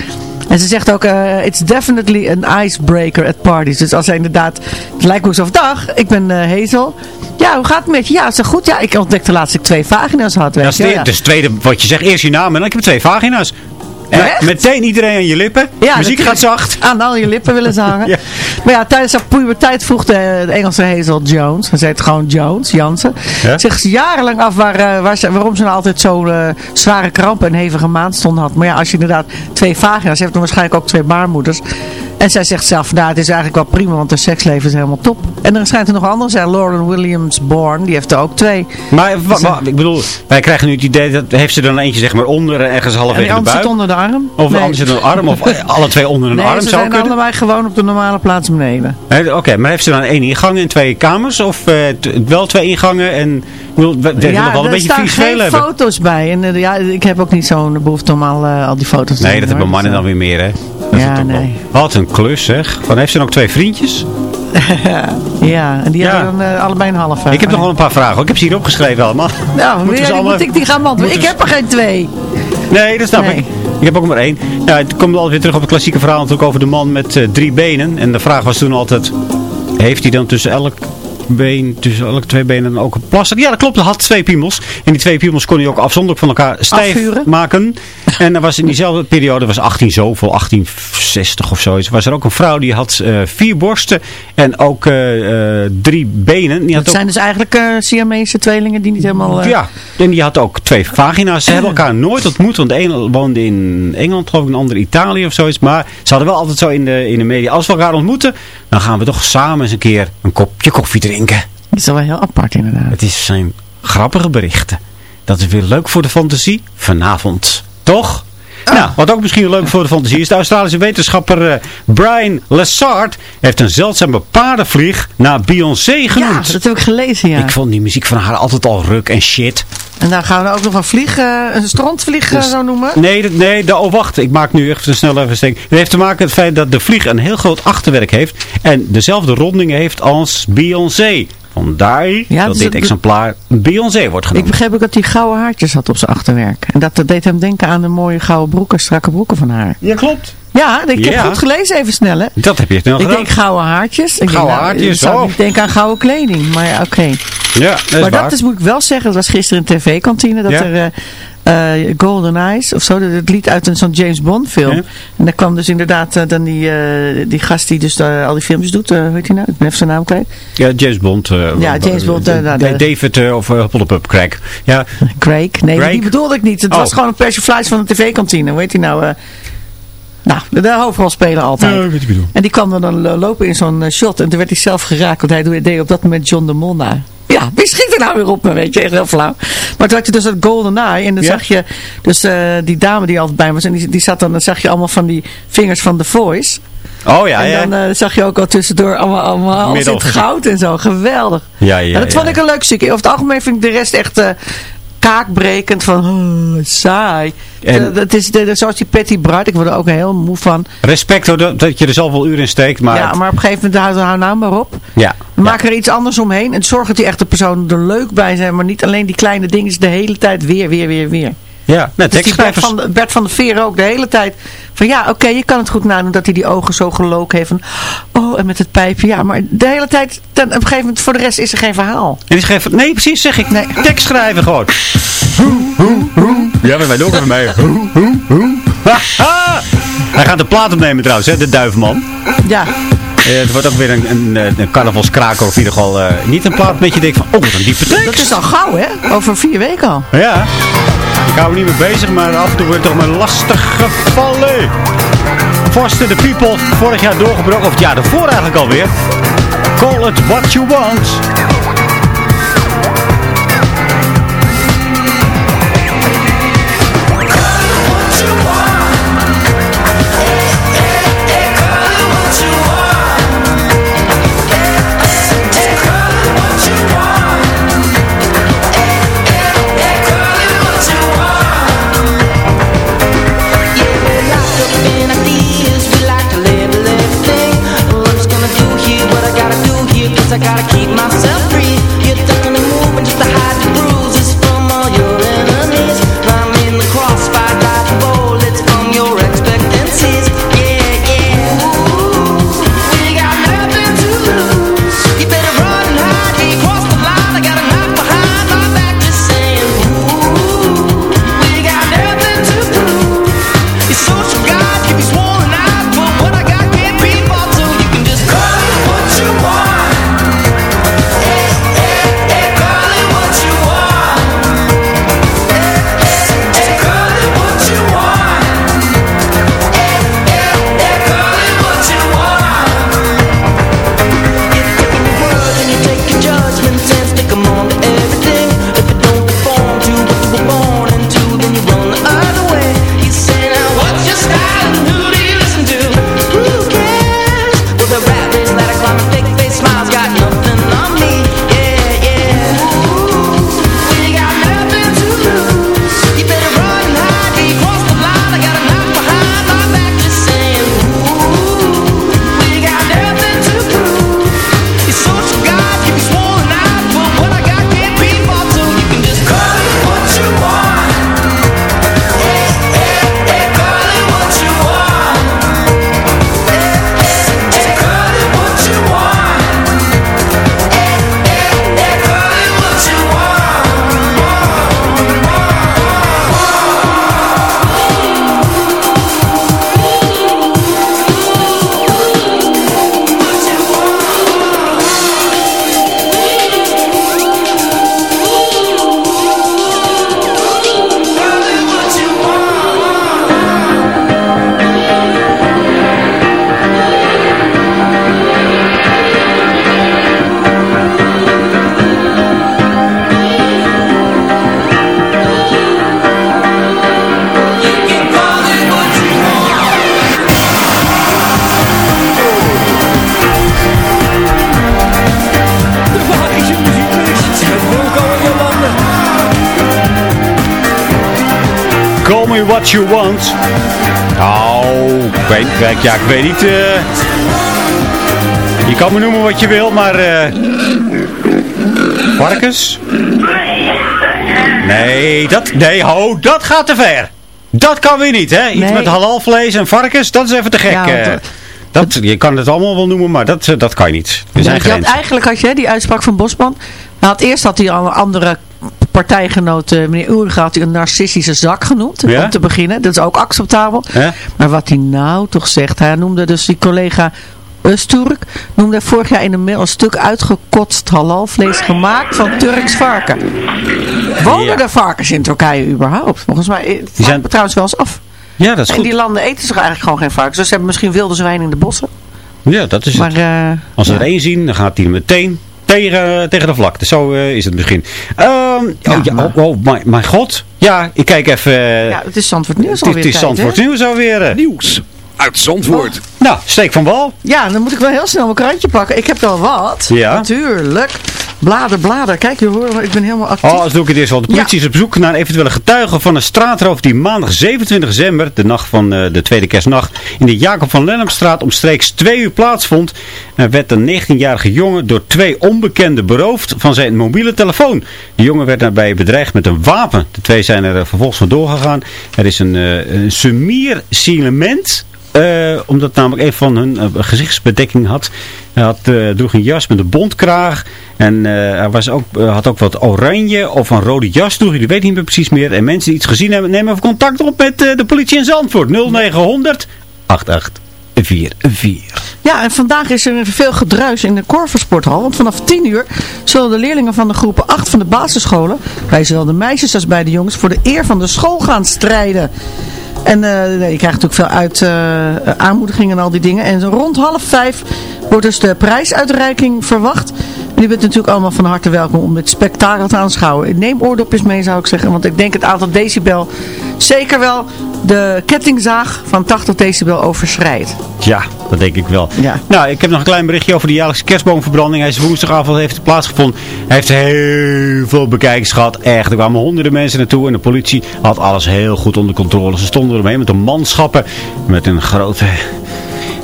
En ze zegt ook, eh, it's definitely an icebreaker at parties. Dus als zij inderdaad, het lijkt me dag, ik ben eh Hazel. Ja, hoe gaat het met je? Ja, is goed? Ja, ik ontdekte laatst ik twee vagina's had. Weet Dat is ja. dus tweede wat je zegt. Eerst je naam en dan heb je twee vagina's. Echt? meteen iedereen aan je lippen. Ja, Muziek gaat zacht. Aan al je lippen willen ze hangen. [laughs] Ja. Maar ja, tijdens haar puberteit vroeg de, de Engelse Hazel Jones, ze heet gewoon Jones, Jansen, Ja? zich jarenlang af waar, eh, waar ze, waarom ze nou altijd zo'n eh, zware krampen en hevige maandstonden had. Maar ja, als je inderdaad twee vagina's hebt, dan waarschijnlijk ook twee baarmoeders. En zij zegt zelf, nou het is eigenlijk wel prima, want haar seksleven is helemaal top. En er schijnt er nog anderen zijn, Lauren Williams Bourne, die heeft er ook twee. Maar ik bedoel, wij krijgen nu het idee, dat heeft ze dan eentje zeg maar onder en ergens En halverwege die de buik? zit onder de arm. Of Nee. anders zit een arm, of eh, alle twee onder een Nee, arm ze zou zijn kunnen? allebei gewoon op de normale plaats beneden. Oké, maar heeft ze dan één ingang en twee kamers? Of eh, wel twee ingangen en... Bedoel, we, we willen wel een er beetje staan visueel geen hebben. foto's bij. En eh, ja, ik heb ook niet zo'n behoefte om al, al die foto's te Nee, zien, dat hebben mannen dan Dus, weer meer, hè? Dat Ja, wel- nee. Wat een klus, zeg. Van, heeft ze ook twee vriendjes? [laughs] Ja, en die Ja. hebben dan eh, allebei een half. eh, Ik heb nog wel een paar vragen. Ik heb ze hier opgeschreven allemaal. [laughs] Nou, Moeten weer, ze allemaal- moet ik die gaan beantwoorden. Ik heb er geen twee. Nee, dat snap Nee. ik. Ik heb ook maar één. Ja, het komt altijd weer terug op het klassieke verhaal natuurlijk over de man met eh, drie benen. En de vraag was toen altijd, heeft hij dan tussen elk been, tussen elke twee benen dan ook een? Ja, dat klopt. Hij had twee piemels. En die twee piemels kon hij ook afzonderlijk van elkaar stijf Afvuren? maken. [laughs] En er was in diezelfde periode, was 18 zoveel, 1860 of zoiets, was er ook een vrouw die had eh, vier borsten en ook eh, eh, drie benen. Die had Dat ook zijn dus eigenlijk eh Siamese tweelingen die niet helemaal... ja, en die had ook twee vagina's. Ze hebben elkaar nooit ontmoet, want de ene woonde in Engeland, geloof ik, de andere Italië of zoiets. Maar ze hadden wel altijd zo in de, in de media, als we elkaar ontmoeten, dan gaan we toch samen eens een keer een kopje koffie drinken. Dat is wel heel apart inderdaad. Het is zijn grappige berichten. Dat is weer leuk voor de fantasie vanavond. Toch? Nou, wat ook misschien leuk voor de fantasie is, de Australische wetenschapper eh, Brian Lessard heeft een zeldzame paardenvlieg naar Beyoncé Ja, genoemd. dat heb ik gelezen, ja. Ik vond die muziek van haar altijd al ruk en shit. En dan gaan we ook nog een vlieg, eh, een strandvlieg eh, Dus- zo noemen. Nee, nee de, oh wacht, ik maak nu echt een snel even steek. Het heeft te maken met het feit dat de vlieg een heel groot achterwerk heeft. En dezelfde rondingen heeft als Beyoncé. Vandaar Ja, dat dus dit exemplaar Beyoncé wordt Ik genoemd. begreep ook dat hij gouden haartjes had op zijn achterwerk. En dat, dat deed hem denken aan de mooie gouden broeken, strakke broeken van haar. Ja, klopt. Ja, ik heb Ja. goed gelezen even snel hè. Dat heb je snel Ik gedaan. denk gouden haartjes. Ik denk, Gouden nou, haartjes, Ik oh. niet denken aan gouden kleding. Maar ja, oké. ja, dat Maar waar. dat is, moet ik wel zeggen, dat was gisteren in de tv-kantine. Dat Ja. er eh, eh, Golden Eyes of zo, dat het lied uit een zo'n James Bond film. Ja. En daar kwam dus inderdaad eh, dan die, die gast die dus al die filmpjes doet. hoe heet hij nou? Ik ben even zijn naam kwijt. Ja, James Bond. Ja, James Bond, nou, David of uh, Pup Craig. Ja, Craig. Nee, Craig? die bedoelde ik niet. Het Oh. was gewoon een persiflage van de tv-kantine. Hoe heet hij nou? Nou, de, hoofdrolspeler altijd. weet ik bedoel. En die kwam dan, dan eh, lopen in zo'n eh, shot. En toen werd hij zelf geraakt. Want hij deed op dat moment John de Mol na. Ja, wie schiet er nou weer op me, weet je, echt heel flauw. Maar toen had je dus dat Golden Eye. En dan Ja. zag je dus eh, die dame die altijd bij me was. En die, die zat dan, dan zag je allemaal van die vingers van The Voice. Oh ja, en ja. dan eh, zag je ook al tussendoor allemaal, allemaal alles in het goud en zo. Geweldig. ja, ja, Ja, dat ja, vond ik een leuk stukje. Over het algemeen vind ik de rest echt... kaakbrekend van oh, saai. En- dat is, de, zoals die Patty Bart, ik word er ook heel moe van. Respect hoor, dat dat je er zoveel uren in steekt. Maar, ja, maar op een gegeven moment hou, hou nou maar op. ja. Maak er iets anders omheen en zorg dat die echte personen er leuk bij zijn. Maar niet alleen die kleine dingen de hele tijd weer, weer, weer, weer. Ja, nou, Dus Bert van, Bert van de Veer ook de hele tijd. Van ja, oké, je kan het goed nadoen dat hij die ogen zo gelook heeft. Van, oh, en met het pijpje. Ja, maar de hele tijd, ten, op een gegeven moment, voor de rest is er geen verhaal. En die schrijft, nee precies zeg ik, nee. tekst schrijven gewoon. Ja, maar wij doen ook even mee. Hij gaat de plaat opnemen trouwens, hè, de duivenman. Ja, Eh, het wordt ook weer een, een, eh, een carnavalskraker of in ieder geval eh, niet een plaat met je denkt van, oh wat een diepe tekst. dat is al gauw, hè? Over vier weken al. Ja, ik hou er niet mee bezig, maar af en toe wordt toch maar lastig gevallen. Foster the People, vorig jaar doorgebroken, of het jaar daarvoor eigenlijk alweer. Call it what you want. What you want. Nou, ik weet, kijk, ja, ik weet niet. eh. je kan me noemen wat je wil, maar... eh varkens? Nee, dat, nee, ho, dat gaat te ver. Dat kan weer niet, hè? Iets Nee. met halalvlees en varkens, dat is even te gek. Ja, eh. dat, je kan het allemaal wel noemen, maar dat, dat kan je niet. Er zijn je had, eigenlijk had je hè, die uitspraak van Bosman. Hij had, eerst had hij al een andere partijgenoot, eh, meneer Ulrich, had hij een narcistische zak genoemd. Ja? Om te beginnen. Dat is ook acceptabel. Ja? Maar wat hij nou toch zegt. Hij noemde dus die collega Usturk. Noemde vorig jaar in de mail een stuk uitgekotst halalvlees gemaakt van Turks varken. Wonen Ja. er varkens in Turkije überhaupt? Volgens mij, eh, het zijn- trouwens wel eens af. Ja, dat is En goed. die landen eten zich eigenlijk gewoon geen varkens. Dus ze hebben misschien wilde zwijnen in de bossen. Ja, dat is het. Maar, eh, Als ze ja. er één zien, dan gaat hij meteen tegen, tegen de vlakte. Zo eh, is het misschien. Ehm, Ja, oh, ja, maar- oh, oh, mijn, mijn god. Ja, ik kijk even. eh, ja, het is Zandvoort Nieuws alweer het is tijd, hè? Zandvoort Nieuws alweer. eh. Nieuws. Uit Zandvoort. Nou, steek van wal. Ja, dan moet ik wel heel snel mijn krantje pakken. Ik heb wel wat. Ja. Natuurlijk. Blader, blader. Kijk, je hoort, ik ben helemaal actief. Oh, als doe ik het eerst wel. De politie is op zoek naar een eventuele getuige van een straatroof die maandag 27 december, de nacht van eh, de tweede kerstnacht, in de Jacob van Lennepstraat omstreeks twee uur plaatsvond. Er werd een 19-jarige jongen door twee onbekenden beroofd van zijn mobiele telefoon. De jongen werd daarbij bedreigd met een wapen. De twee zijn er eh, vervolgens vandoor gegaan. Er is een, uh, een sumier-signalement uh, omdat namelijk een van hun uh, gezichtsbedekking had. Hij had, uh, droeg een jas met een bontkraag. En hij was ook, had ook wat oranje of een rode jas droeg. Die weet niet meer precies meer. En mensen die iets gezien hebben, nemen even contact op met de politie in Zandvoort. 0900 8844. Ja, en vandaag is er veel gedruis in de Korversporthal. Want vanaf 10 uur zullen de leerlingen van de groepen 8 van de basisscholen, bij zowel de meisjes als bij de jongens, voor de eer van de school gaan strijden. En uh, je krijgt natuurlijk veel uit uh, aanmoedigingen en al die dingen. En rond half vijf wordt dus de prijsuitreiking verwacht. En u bent natuurlijk allemaal van harte welkom om dit spektakel te aanschouwen. Neem oordopjes mee zou ik zeggen. Want ik denk het aantal decibel zeker wel de kettingzaag van 80 decibel overschrijdt. Ja, dat denk ik wel. Ja. Nou, ik heb nog een klein berichtje over de jaarlijkse kerstboomverbranding. Hij is woensdagavond heeft plaatsgevonden. Hij heeft heel veel bekijkers gehad. Echt, er kwamen honderden mensen naartoe. En de politie had alles heel goed onder controle. Ze stonden eromheen met een manschappen. Met een grote...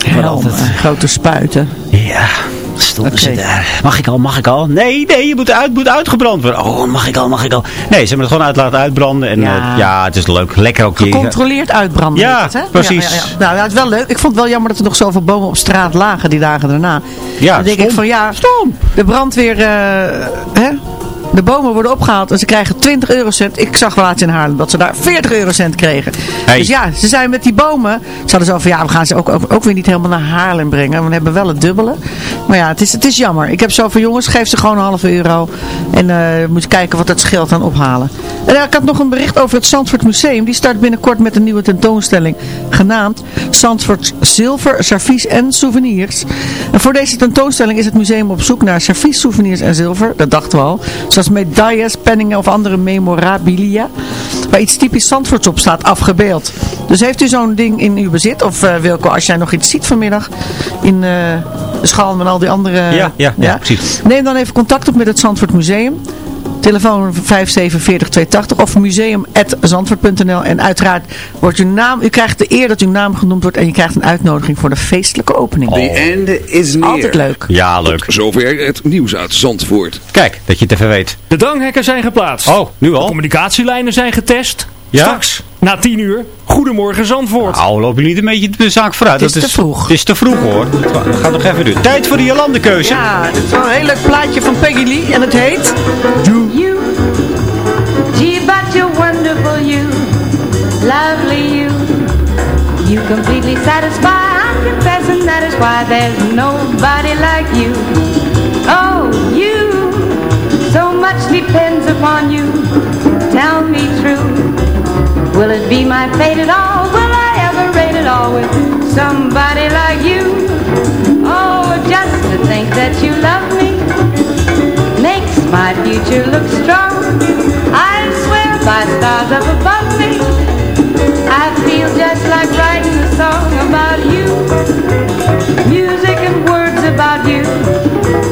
Helm, grote spuiten. Ja, stonden okay. ze daar. Mag ik al, mag ik al? Nee, nee, je moet, uit, moet uitgebrand worden. Oh, mag ik al, mag ik al? Nee, ze hebben het gewoon uit laten uitbranden. En ja, uh, ja het is leuk. Lekker ook. Gecontroleerd uitbranden. Ja, het, hè? precies. Ja, ja, ja. Nou, het is wel leuk. Ik vond het wel jammer dat er nog zoveel bomen op straat lagen die dagen daarna. Ja, Dan denk stom. ik van ja, stom. de brandweer, uh, hè? De bomen worden opgehaald en ze krijgen 20 eurocent. Ik zag wel laatst in Haarlem dat ze daar 40 eurocent kregen. Hey. Dus ja, ze zijn met die bomen. Ze hadden zo van ja, we gaan ze ook, ook, ook weer niet helemaal naar Haarlem brengen. We hebben wel het dubbele. Maar ja, het is, het is jammer. Ik heb zo van jongens, geef ze gewoon een half euro. En uh, moet je kijken wat dat scheelt aan ophalen. En uh, ik had nog een bericht over het Zandvoort Museum. Die start binnenkort met een nieuwe tentoonstelling. Genaamd Zandvoort Zilver, Servies en Souvenirs. En voor deze tentoonstelling is het museum op zoek naar servies, souvenirs en zilver. Dat dachten we al. Zoals medailles, penningen of andere memorabilia. Waar iets typisch Zandvoorts op staat afgebeeld. Dus heeft u zo'n ding in uw bezit? Of uh, Wilco, als jij nog iets ziet vanmiddag in uh, de Schalm en al die andere... Ja, ja, ja, ja, precies. Neem dan even contact op met het Zandvoort Museum. Telefoon 5740280 of museum.zandvoort.nl En uiteraard wordt uw naam, u krijgt de eer dat uw naam genoemd wordt en je krijgt een uitnodiging voor de feestelijke opening. The end is near. Altijd leuk. Ja, leuk. Tot zover het nieuws uit Zandvoort. Kijk, dat je het even weet. De dranghekken zijn geplaatst. Oh, nu al? De communicatielijnen zijn getest. Ja? Straks, na 10 uur, Goedemorgen Zandvoort. Nou, loop je niet een beetje de zaak vooruit. Het is dat te vroeg. Het is te vroeg hoor. Dat gaat nog even duren. Tijd voor de Jolandekeuze. Ja, dit is wel een heel leuk plaatje van Peggy Lee en het heet... You, gee, but you're wonderful, you, lovely you. You completely satisfy, I'm confessing that is why there's nobody like you. Oh, you, so much depends upon you. Tell me true, will it be my fate at all? Will I ever rate it all with somebody like you? Oh, just to think that you love me makes my future look strong. I swear by stars up above me, I feel just like writing a song about you. Music and words about you,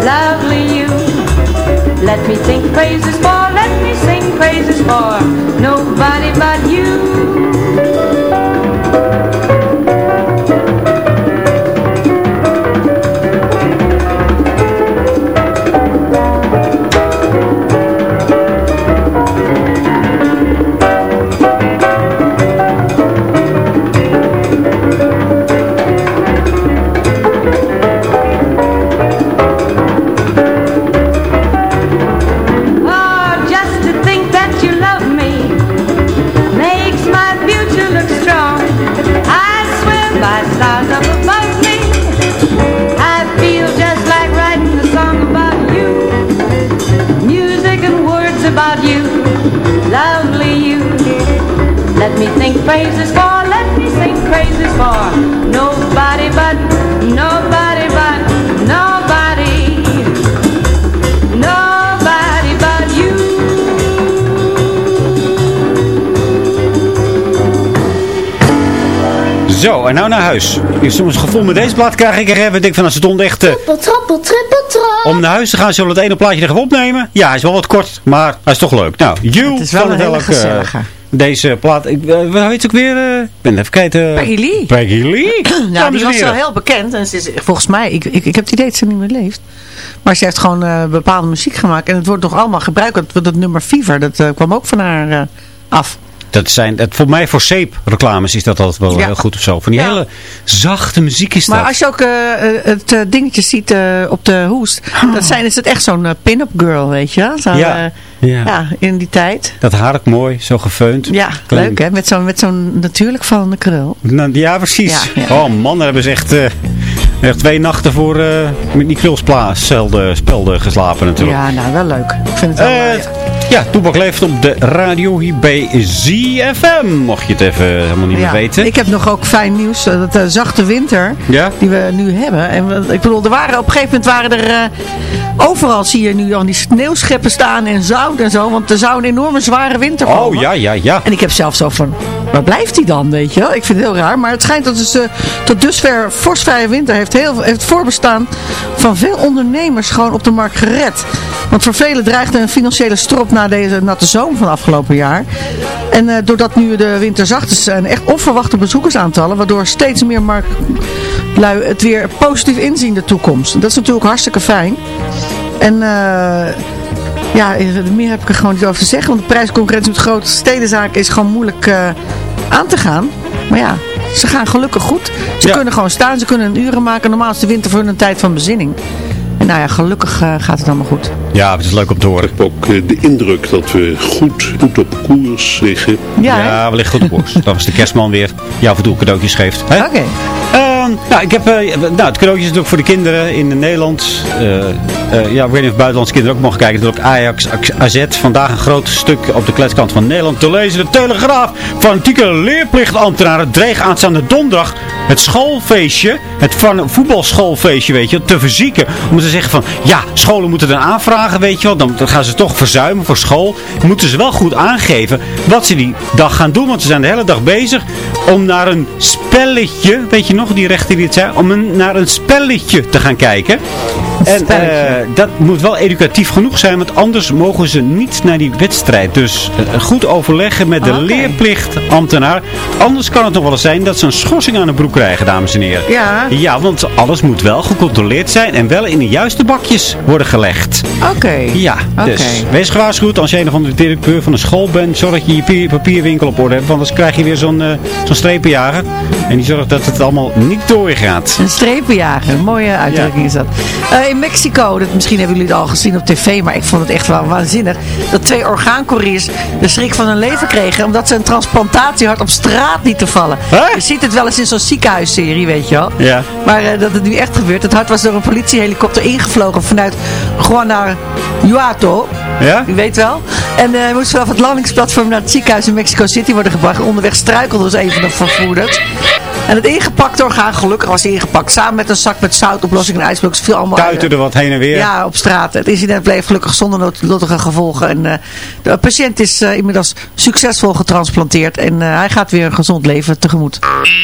lovely you. Let me think praises for, let me sing praises for nobody but you. Me think praises for, let me sing praises for nobody but, nobody but, nobody. Nobody but you. Zo, en nou naar huis. Ik heb soms het gevoel met deze plaat krijg ik er even. Ik denk van als het stond echt... eh, Trappel, trappel, trippel, trap. om naar huis te gaan, zullen we het ene plaatje er even opnemen? Ja, hij is wel wat kort, maar hij is toch leuk. Nou, You Het is wel van een hele eh, gezellige. Deze plaat, ik, uh, hoe heet het ook weer? eh, ik ben even kijken. Peggy Lee. Peggy Lee. [clears throat] Nou, die was wel heel bekend. En ze is, volgens mij, ik, ik, ik heb het idee dat ze niet meer leeft. Maar ze heeft gewoon eh, bepaalde muziek gemaakt. En het wordt nog allemaal gebruikt. Dat, dat nummer Fever, dat eh, kwam ook van haar eh, af. Dat zijn, het, voor mij voor zeepreclames is dat altijd wel Ja. heel goed of zo. Van die Ja. hele zachte muziek is Maar dat. als je ook eh, eh, het eh, dingetje ziet eh, op de hoest. Dat zijn, is het echt zo'n eh, pin-up girl, weet je wel? Zo, Ja. eh, Ja. ja, in die tijd. Dat haar ook mooi, zo gefeund. Ja, Klein- leuk hè? Met zo'n met zo'n natuurlijk vallende krul. Nou, ja, precies. Oh man, daar hebben ze echt, eh, echt twee nachten voor eh, met die krulspelden spelden geslapen natuurlijk. Ja, nou wel leuk. Ik vind het wel Eh, leuk. ja, Toebak leeft op de radio hier bij ZFM. Mocht je het even helemaal niet meer weten. Ik heb nog ook fijn nieuws. eh, Dat de zachte winter Ja? die we nu hebben. En ik bedoel, er waren, op een gegeven moment waren er... eh, overal zie je nu dan die sneeuwscheppen staan en zout en zo. Want er zou een enorme zware winter komen. Oh ja, ja, ja. En ik heb zelf zo van, waar blijft die dan, weet je wel? Ik vind het heel raar. Maar het schijnt dat dus, eh, tot dusver vorstvrije winter heeft, heel, heeft voorbestaan van veel ondernemers gewoon op de markt gered. Want voor velen dreigde een financiële strop na deze natte zomer van afgelopen jaar. En eh, doordat nu de winter zacht is, zijn echt onverwachte bezoekersaantallen. Waardoor steeds meer marktlui het weer positief inzien de toekomst. Dat is natuurlijk hartstikke fijn. En... eh ja, eh, meer heb ik er gewoon niet over te zeggen. Want de prijsconcurrentie met grote stedenzaken is gewoon moeilijk eh, aan te gaan. Maar ja, ze gaan gelukkig goed. Ze Ja. kunnen gewoon staan, ze kunnen een uren maken. Normaal is de winter voor hun een tijd van bezinning. En nou ja, gelukkig eh, gaat het allemaal goed. Ja, het is leuk om te horen. Ik heb ook de indruk dat we goed, goed op koers liggen. Ja? Ja, wellicht goed op koers. [laughs] Dat was de kerstman weer. En toe cadeautjes geeft. Oké. Nou, ik heb, eh, nou, het cadeautje is natuurlijk voor de kinderen in Nederland. Eh, eh, ja, ik weet niet of buitenlandse kinderen ook mogen kijken. Natuurlijk Ajax AZ. Vandaag een groot stuk op de kletskant van Nederland te lezen. De Telegraaf. Fanatieke leerplichtambtenaren dreig aanstaande donderdag het schoolfeestje, het voetbalschoolfeestje, weet je, te verzieken. Om te zeggen van, ja, scholen moeten dan aanvragen, weet je wel. Dan gaan ze toch verzuimen voor school. Moeten ze wel goed aangeven wat ze die dag gaan doen. Want ze zijn de hele dag bezig om naar een spelletje, weet je nog, die om een, naar een spelletje te gaan kijken. En eh, dat moet wel educatief genoeg zijn, want anders mogen ze niet naar die wedstrijd. Dus eh, goed overleggen met de Oké. leerplichtambtenaar. Anders kan het nog wel eens zijn dat ze een schorsing aan de broek krijgen, dames en heren. Ja, Ja, want alles moet wel gecontroleerd zijn en wel in de juiste bakjes worden gelegd. oké. Ja, dus wees gewaarschuwd als je een of andere directeur van een school bent. Zorg dat je je papier- papierwinkel op orde hebt, want anders krijg je weer zo'n eh, zo'n strepenjager. En die zorgt dat het allemaal niet doorgaat. Een strepenjager, een mooie uitdrukking is dat. Eh, in Mexico, dat, misschien hebben jullie het al gezien op tv, maar ik vond het echt wel waanzinnig. Dat twee orgaancouriers de schrik van hun leven kregen, omdat ze een transplantatiehart op straat lieten vallen. Hè? Je ziet het wel eens in zo'n ziekenhuisserie, weet je wel. Ja. Maar eh, dat het nu echt gebeurt. Het hart was door een politiehelikopter ingevlogen vanuit Guanajuato. Ja? U weet wel. En eh moest vanaf het landingsplatform naar het ziekenhuis in Mexico City worden gebracht. Onderweg struikelde dus even nog vervoerders. En het ingepakte orgaan, gelukkig was ingepakt. Samen met een zak met zoutoplossing en ijsblok. viel allemaal Kuiten er wat heen en weer. Ja, op straat. Het incident bleef gelukkig zonder noodlottige gevolgen. En eh, de patiënt is eh, inmiddels succesvol getransplanteerd. En eh, hij gaat weer een gezond leven tegemoet.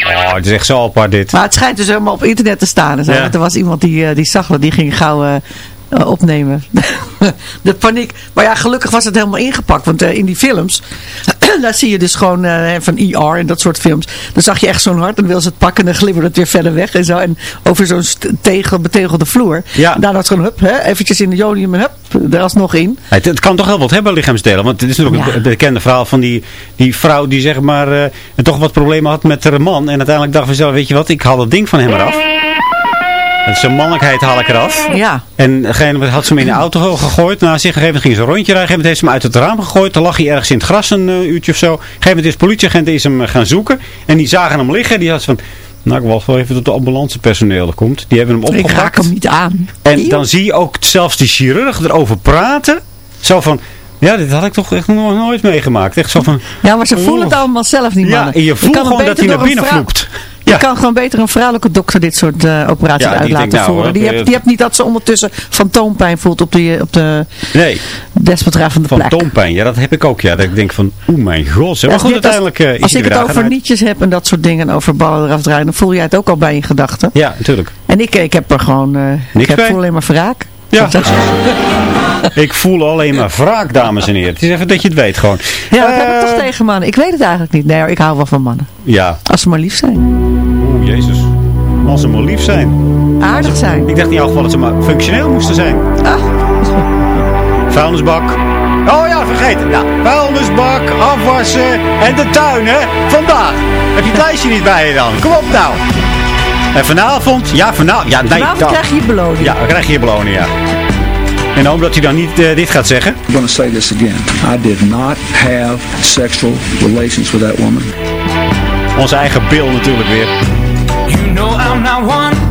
Oh, het is echt zo apart dit. Maar het schijnt dus helemaal op internet te staan. Ja. Want Er was iemand die, die zag dat, die ging gauw opnemen. [laughs] de paniek. Maar ja, gelukkig was het helemaal ingepakt. Want eh, in die films, [clears throat] daar zie je dus gewoon eh, van ER en dat soort films. Dan zag je echt zo'n hart en dan wil ze het pakken en dan glibberde het weer verder weg en zo. En over zo'n tegel, betegelde vloer. Ja. En daarna gewoon, hup, hè, eventjes in de jodium en hup, er alsnog in. Het, het kan toch heel wat hebben, lichaamsdelen. Want het is natuurlijk Ja. bekende verhaal van die, die vrouw die zeg maar eh, toch wat problemen had met haar man. En uiteindelijk dacht van zelf, weet je wat, ik haal het ding van hem eraf. En zijn mannelijkheid haal ik eraf. Ja. En degene had ze hem in de auto gegooid. Na zich gegeven ging ze een rondje rijden. Op een gegeven moment heeft ze hem uit het raam gegooid. Dan lag hij ergens in het gras een eh, uurtje of zo. Op een gegeven moment is politieagenten is hem eh, gaan zoeken. En die zagen hem liggen. Die had van... Nou, ik wacht wel even tot de ambulancepersoneel er komt. Die hebben hem Ik opgepakt. raak hem niet aan. En dan zie je ook zelfs die chirurg erover praten. Zo van, ja, dit had ik toch echt nog nooit meegemaakt. Echt zo van, Ja, maar ze voelen het allemaal zelf niet, ja, mannen. en je voelt gewoon dat hij naar binnen vrouw- vloept. Je kan gewoon beter een vrouwelijke dokter dit soort eh, operaties Ja, uit laten nou, voeren. Die eh, hebt, die hebt niet dat ze ondertussen fantoompijn voelt op de, op de Nee, desbetreffende plek. fantoompijn. Ja, dat heb ik ook. Ja, dat ik denk van, oeh mijn god. Zeg. Maar Als, goed, je- als, uiteindelijk eh, is als ik het over uit. nietjes heb en dat soort dingen, en over ballen eraf draaien, dan voel jij het ook al bij je gedachten. Ja, natuurlijk. En ik, ik heb er gewoon, ik heb, voel alleen maar wraak. Ja. Ik voel alleen maar wraak, dames en heren. Het is even dat je het weet gewoon. Ja, dat heb ik Eh, toch tegen mannen. Ik weet het eigenlijk niet. Nee ik hou wel van mannen. Ja. Als ze maar lief zijn. Oeh, jezus. Als ze maar lief zijn. Aardig zijn. Ik dacht in ieder geval dat ze maar functioneel moesten zijn. Ah. Vuilnisbak. Oh ja, vergeten. Ja, vuilnisbak, afwassen en de tuin, hè. Vandaag. Heb je het lijstje niet bij je dan? Kom op nou. En vanavond? Ja, vanavond. Ja, nee. Vanavond dan- krijg je beloning. Ja, krijg je beloning, ja. En hoop dat hij dan niet eh, dit gaat zeggen. I'm going to say this again. I did not have sexual relations with that woman. Onze eigen Bill natuurlijk weer. You know I'm not one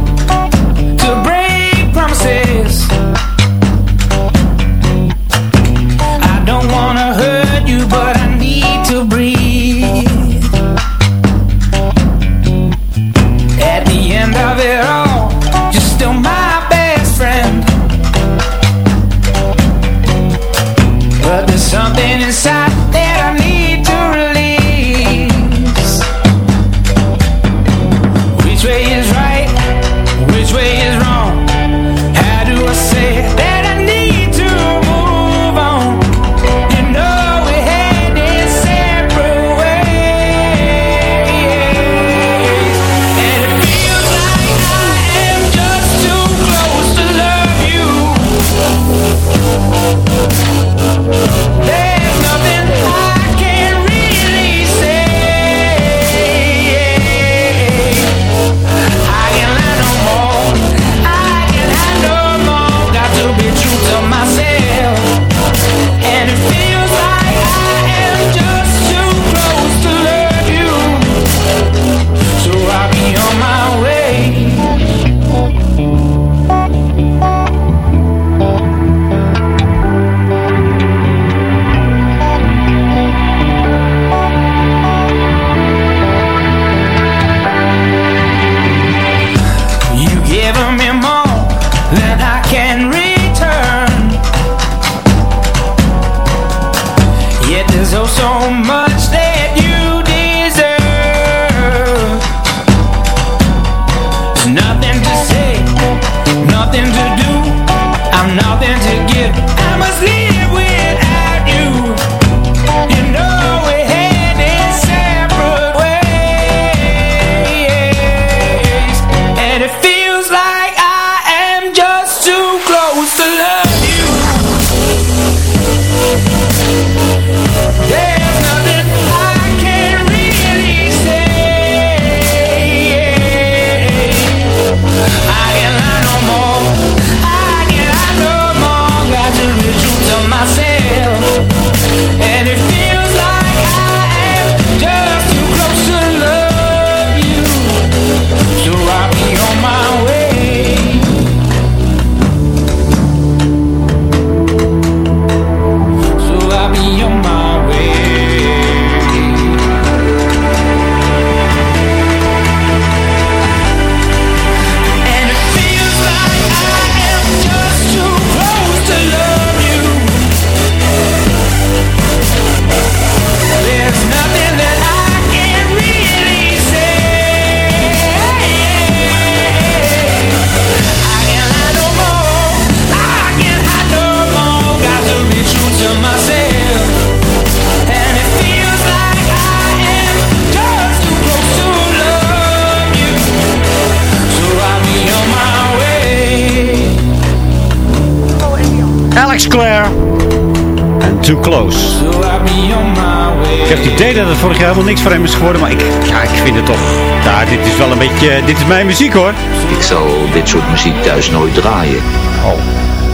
helemaal niks voor hem is geworden. Maar ik, ja, ik vind het toch... Ja, dit is wel een beetje... Dit is mijn muziek hoor. Ik zal dit soort muziek thuis nooit draaien. Oh.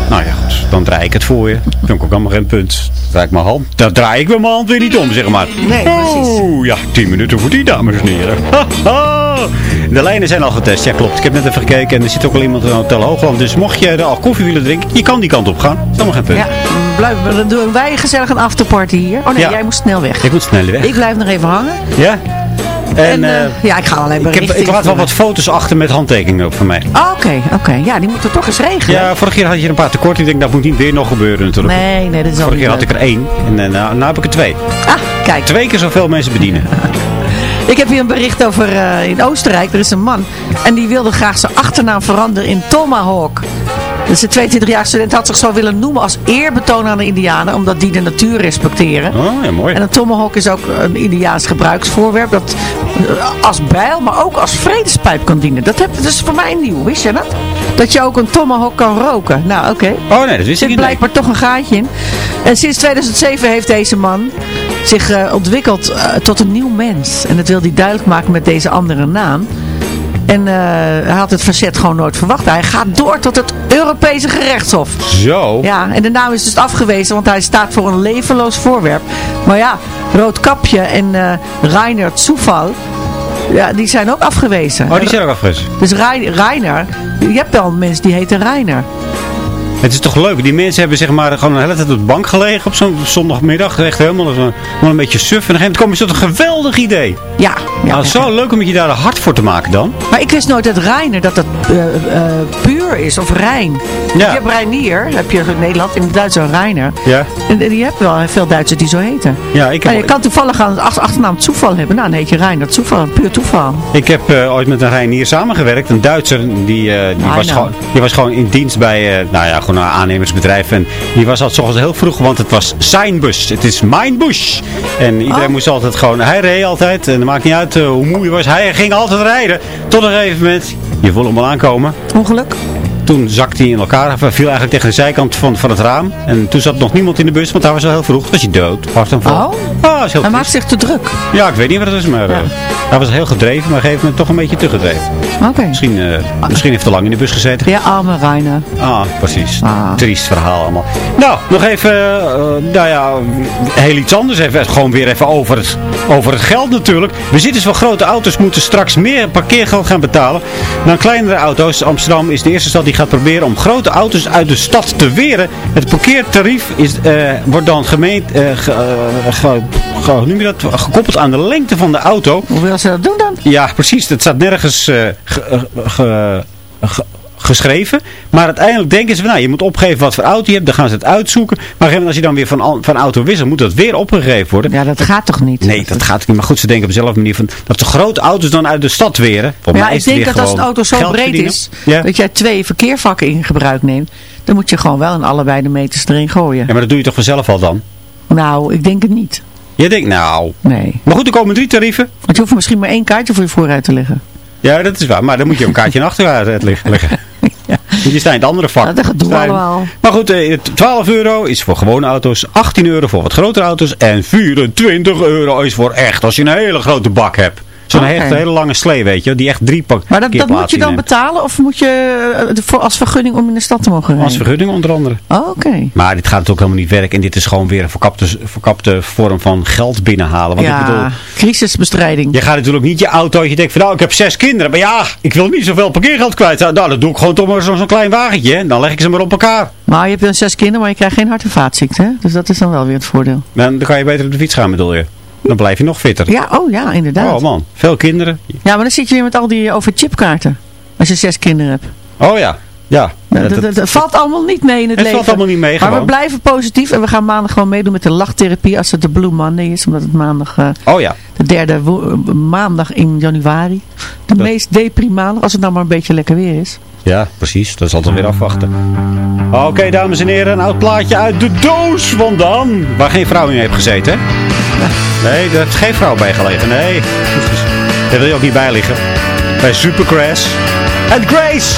Nou ja, goed. Dan draai ik het voor je. Ik ook allemaal geen punt. Draai ik mijn hand. Dan draai ik weer mijn hand weer niet om, zeg maar. Nee, precies. Oeh, ja, 10 minuten voor die, dames en heren. [laughs] De lijnen zijn al getest, ja klopt. Ik heb net even gekeken en er zit ook al iemand in Hotel Hoogland. Dus mocht je er al koffie willen drinken, je kan die kant op gaan. Dat is allemaal geen punt. Ja, blijf, dan doen wij gezellig een afterparty hier. Oh nee, Ja. jij moet snel weg. Ik moet snel weg. Ik blijf nog even hangen. Ja? En, eh, eh, ja, ik ga alleen ik, berichten heb, ik laat wel wat foto's achter met handtekeningen ook van mij. Oh, Oké, oké. Ja, die moeten toch eens regelen. Ja, vorige keer had je een paar tekort. Ik denk, dat moet niet weer nog gebeuren natuurlijk. Nee, nee, dat is al Vorige keer had ik er één. En eh, nou, nou heb ik er twee. Ah, kijk. Twee keer zoveel mensen bedienen. [laughs] Ik heb hier een bericht over in Oostenrijk. Er is een man en die wilde graag zijn achternaam veranderen in Tomahawk. Dus een 22-jarige student had zich zo willen noemen als eerbetoon aan de indianen. Omdat die de natuur respecteren. Oh, ja, mooi. En een tomahawk is ook een Indiaans gebruiksvoorwerp. Dat eh, als bijl, maar ook als vredespijp kan dienen. Dat, heb, dat is voor mij nieuw, wist je dat? Dat je ook een tomahawk kan roken. Nou, oké. Oh nee, dat wist Er ik zit niet. blijkbaar toch een gaatje in. En sinds 2007 heeft deze man zich eh, ontwikkeld eh, tot een nieuw mens. En dat wil hij duidelijk maken met deze andere naam. En eh, hij had het verzet gewoon nooit verwacht. Hij gaat door tot het Europese gerechtshof. Zo. Ja, en de naam is dus afgewezen, want hij staat voor een levenloos voorwerp. Maar ja, Roodkapje en eh Reiner ja, die zijn ook afgewezen. Oh, die zijn ook afgewezen. Dus Rei- Reiner, je hebt wel mensen die heten Reiner. Het is toch leuk. Die mensen hebben zeg maar gewoon een hele tijd op de bank gelegen op zo'n zondagmiddag. Echt helemaal, een- helemaal een beetje suf. En op een gegeven moment kom je tot een geweldig idee. Ja. ja nou, zo leuk om je daar hard voor te maken dan. Maar ik wist nooit dat Reiner, dat dat eh, eh, puur is, of Rijn. Ja. Je hebt Reinier, heb je in Nederland, in het Duits een Reiner. Ja. En, je hebt wel veel Duitsers die zo heten. Ja, ik Maar je kan toevallig aan het ach- achternaam toeval hebben. Nou, dan heet je Reiner. Toeval, puur toeval. ik heb eh, ooit met een Reinier samengewerkt. Een Duitser. Die, eh, die, was gewoon, die was gewoon in dienst bij eh, nou ja, gewoon een aannemersbedrijf. En die was altijd ochtends heel vroeg. Want het was zijn bus. Het is mijn bus. En iedereen Oh. moest altijd gewoon... Hij reed altijd. En het maakt niet uit eh, hoe moe je was. Hij ging altijd rijden. Tot een gegeven moment... Je voelde hem al aankomen. Ongeluk? Toen zakte hij in elkaar. Hij viel eigenlijk tegen de zijkant van, van het raam. En toen zat nog niemand in de bus, want hij was al heel vroeg. Was hij dood. Hart en vol. Oh. Ah, Hij maakt triest. zich te druk. Ja, ik weet niet wat het is, maar Ja. eh, hij was heel gedreven. Maar gegeven moment toch een beetje te gedreven. Oké. Misschien, eh, misschien heeft hij te lang in de bus gezeten. Ja, arme Reiner. Ah, precies. Ah. Triest verhaal allemaal. Nou, nog even, eh, nou ja, heel iets anders. Even, gewoon weer even over het, over het geld natuurlijk. Bezitters van grote auto's moeten straks meer parkeergeld gaan betalen dan kleinere auto's. Amsterdam is de eerste stad die gaat proberen om grote auto's uit de stad te weren. Het parkeertarief is, eh, wordt dan gemeend, eh, ge- eh, ge- ge- hoe noem je dat, gekoppeld aan de lengte van de auto. Hoe wil ze dat doen dan? Ja, precies. Dat staat nergens ge- ge- ge- geschreven. Maar uiteindelijk denken ze van, nou, je moet opgeven wat voor auto je hebt. Dan gaan ze het uitzoeken. Maar als je dan weer van, van auto wisselt, moet dat weer opgegeven worden. Ja, dat gaat toch niet? Nee, dat gaat niet. Maar goed, ze denken op dezelfde manier van, dat de grote auto's dan uit de stad weren. Ja, ik denk dat als een auto zo breed verdienen. is, Ja. dat jij twee verkeervakken in gebruik neemt, dan moet je gewoon wel in allebei de meters erin gooien. Ja, maar dat doe je toch vanzelf al dan? Nou, ik denk het niet. Je denkt, nou... Nee. Maar goed, er komen drie tarieven. Want je hoeft misschien maar één kaartje voor je vooruit te leggen. Ja, dat is waar. Maar dan moet je een kaartje in [laughs] achteruit leggen. Die staan in het andere vak. Dat Staan- allemaal. Maar goed, eh, 12 euro is voor gewone auto's, 18 euro voor wat grotere auto's en 24 euro is voor echt als je een hele grote bak hebt. Zo'n echt hele lange slee, weet je, die echt drie pak Maar dat, dat moet je dan betalen of moet je eh, voor, als vergunning om in de stad te mogen rijden? Als vergunning onder andere. Oh, oké. Maar dit gaat ook helemaal niet werken en dit is gewoon weer een verkapte, verkapte vorm van geld binnenhalen. Want Ja, ik bedoel, crisisbestrijding. je gaat natuurlijk niet je auto, je denkt van nou ik heb zes kinderen, maar ja, ik wil niet zoveel parkeergeld kwijt. Nou, dat doe ik gewoon toch maar zo- zo'n klein wagentje en dan leg ik ze maar op elkaar. Maar je hebt dan zes kinderen, maar je krijgt geen hart- en vaatziekte. Hè? Dus dat is dan wel weer het voordeel. Dan, dan kan je beter op de fiets gaan bedoel je. Dan blijf je nog fitter. Ja, oh ja, inderdaad. Oh man, veel kinderen. Ja, maar dan zit je weer met al die over chipkaarten. Als je zes kinderen hebt. Oh ja, ja. Dat, Dat- dat- dat valt allemaal niet mee in het, Het leven. valt allemaal niet mee, Maar we blijven positief en we gaan maandag gewoon meedoen met de lachtherapie als het de Blue Monday is. Omdat het maandag eh, Oh ja. de derde wo- maandag in januari. De meest deprimaandag, als het nou maar een beetje lekker weer is. Ja, precies. Dat is altijd weer afwachten. Oké, dames en heren. Een oud plaatje uit de doos vandaan. Waar geen vrouw in heeft gezeten, hè? Nee, daar heeft geen vrouw bij gelegen. Nee. Daar wil je ook niet bij liggen. Bij Supercrash. En Grace.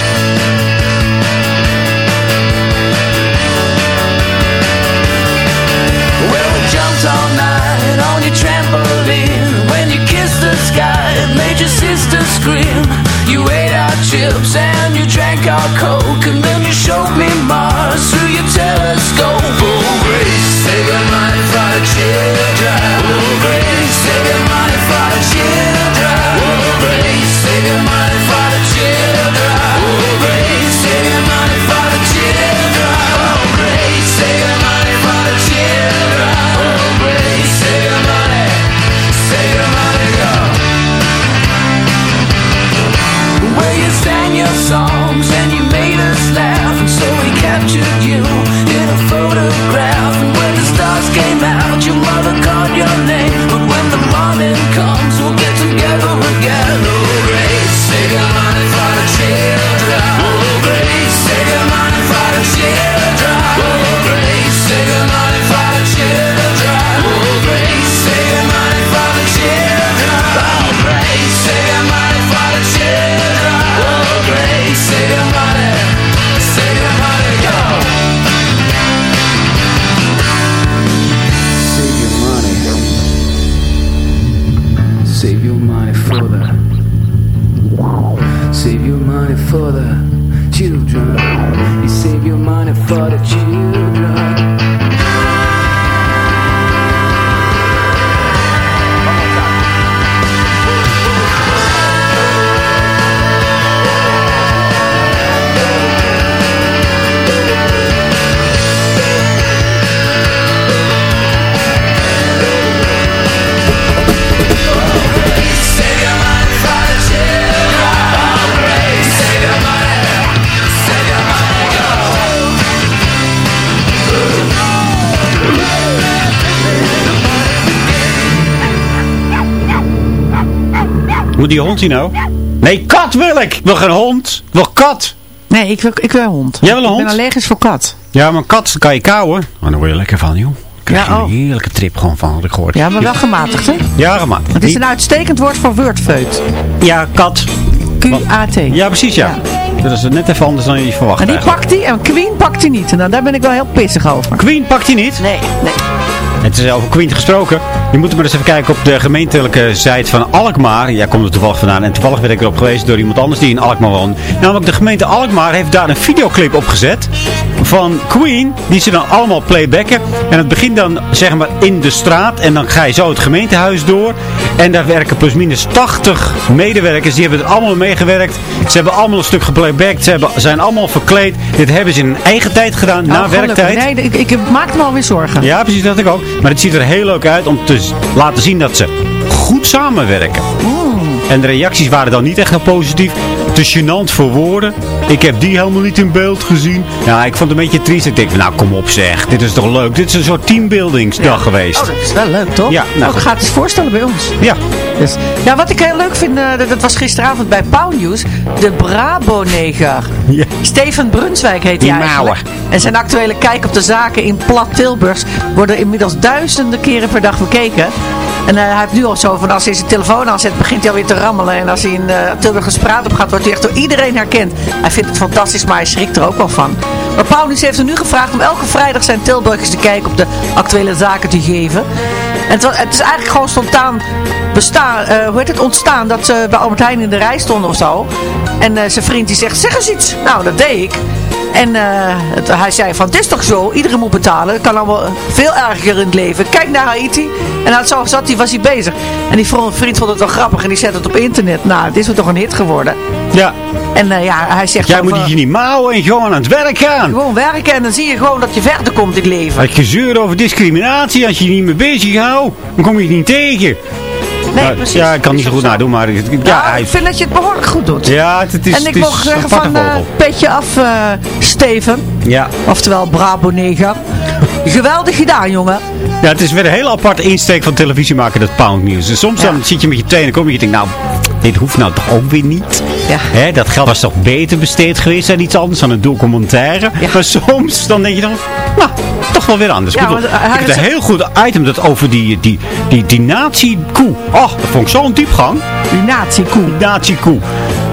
When you the sky, sister scream. You ate our chips and you drank our coke. And then you showed me Mars through your telescope. Oh, Grace, say goodnight for the children. Oh, Grace, say goodnight for the children. Oh, Grace, say goodnight for captured you in a photograph. And when the stars came out your mother called your name. But when the morning comes we'll get together again. Oh grace, save your money for the children. Oh grace, money for the children Moet die hond zien nou? Nee, kat wil ik! Ik wil geen hond. Ik wil kat. Nee, ik wil, ik wil een hond. Jij wil een Ik hond? ben allergisch voor kat. Ja, maar een kat kan je kauwen. Maar daar word je lekker van, joh. Krijg Ja, een oh. heerlijke trip gewoon van, had ik gehoord. Ja, maar wel gematigd, hè? Ja, gemaakt. Het is een uitstekend woord voor wordfeut. Ja, kat. Q-A-T. Ja, precies, ja. Dat is net even anders dan je verwacht En die eigenlijk. pakt hij en Queen pakt hij niet. En dan, daar ben ik wel heel pissig over. Queen pakt hij niet? Nee, nee. Het is over Queen gesproken. Je moet maar eens even kijken op de gemeentelijke site van Alkmaar. Jij komt er toevallig vandaan. En toevallig werd ik erop gewezen door iemand anders die in Alkmaar woont. Namelijk de gemeente Alkmaar heeft daar een videoclip opgezet. Van Queen. Die ze dan allemaal playbacken. En het begint dan zeg maar in de straat. En dan ga je zo het gemeentehuis door. En daar werken plusminus 80 medewerkers. Die hebben het allemaal meegewerkt. Ze hebben allemaal een stuk geplaybacked. Ze hebben, zijn allemaal verkleed. Dit hebben ze in hun eigen tijd gedaan. na Oh, gelukkig. werktijd. Nee, ik, ik maak me alweer zorgen. Ja, precies, dat ik ook. Maar het ziet er heel leuk uit om te laten zien dat ze goed samenwerken. En de reacties waren dan niet echt heel positief. Te gênant voor woorden. Ik heb die helemaal niet in beeld gezien. Ja, ik vond het een beetje triest. Ik denk, nou kom op zeg. Dit is toch leuk. Dit is een soort teambuildingsdag geweest. Oh, dat is wel leuk, toch? Ja, nou. Ook gaat het voorstellen bij ons. Ja. Dus, ja, wat ik heel leuk vind, eh, dat, was gisteravond bij Pauw News. De Brabo-neger. Ja. Steven Brunswijk heet hij eigenlijk. En zijn actuele kijk op de zaken in Plat Tilburgs worden inmiddels duizenden keren per dag bekeken. En eh, hij heeft nu al zo van als hij zijn telefoon aanzet, begint hij alweer te rammelen. En als hij in uh, Tilburg een spraat op gaat, wordt hij echt door iedereen herkend. Hij vindt het fantastisch, maar hij schrikt er ook wel van. Maar Paulus heeft hem nu gevraagd om elke vrijdag zijn Tilburgers te kijken op de actuele zaken te geven. En het, het is eigenlijk gewoon spontaan bestaan, eh, hoe heet het, ontstaan dat ze bij Albert Heijn in de rij stonden of zo. En zijn vriend die zegt, zeg eens iets. Nou, dat deed ik. En eh, het- hij zei van, het is toch zo, iedereen moet betalen. Het kan allemaal veel erger in het leven. Kijk naar Haiti. En nou, zo zat hij, was hij bezig. En die vriend vond het wel grappig en die zette het op internet. Nou, het is toch een hit geworden. Ja. En eh, ja, hij zegt Jij moet je niet mouwen en gewoon aan het werk gaan. gewoon werken en dan zie je gewoon dat je verder komt in het leven. Het gezeur over discriminatie, als je je niet mee bezig houdt, dan kom je het niet tegen. Nee, Nou, precies. Ja, ik kan niet zo goed nadoen, maar ja, Ja, hij, ik vind dat je het behoorlijk goed doet. ja het, is, en ik mocht zeggen van eh, petje af, eh, Steven. Ja. Oftewel Brabo Neger. Geweldig gedaan, jongen. ja, het is weer een hele aparte insteek van televisie maken, dat Pound News. Dus soms dan zit je met je tenen en kom je en je denkt, nou, dit hoeft nou toch ook weer niet. Ja. Hè, dat geld was toch beter besteed geweest aan iets anders, dan een documentaire. Maar soms dan denk je dan, nou, wel weer anders. Ja, ik bedoel, want, hij ik heb een heel goed item dat over die, die, die, die nazi-koe. Oh, dat vond ik zo'n diepgang. Die nazi-koe. Die nazi-koe.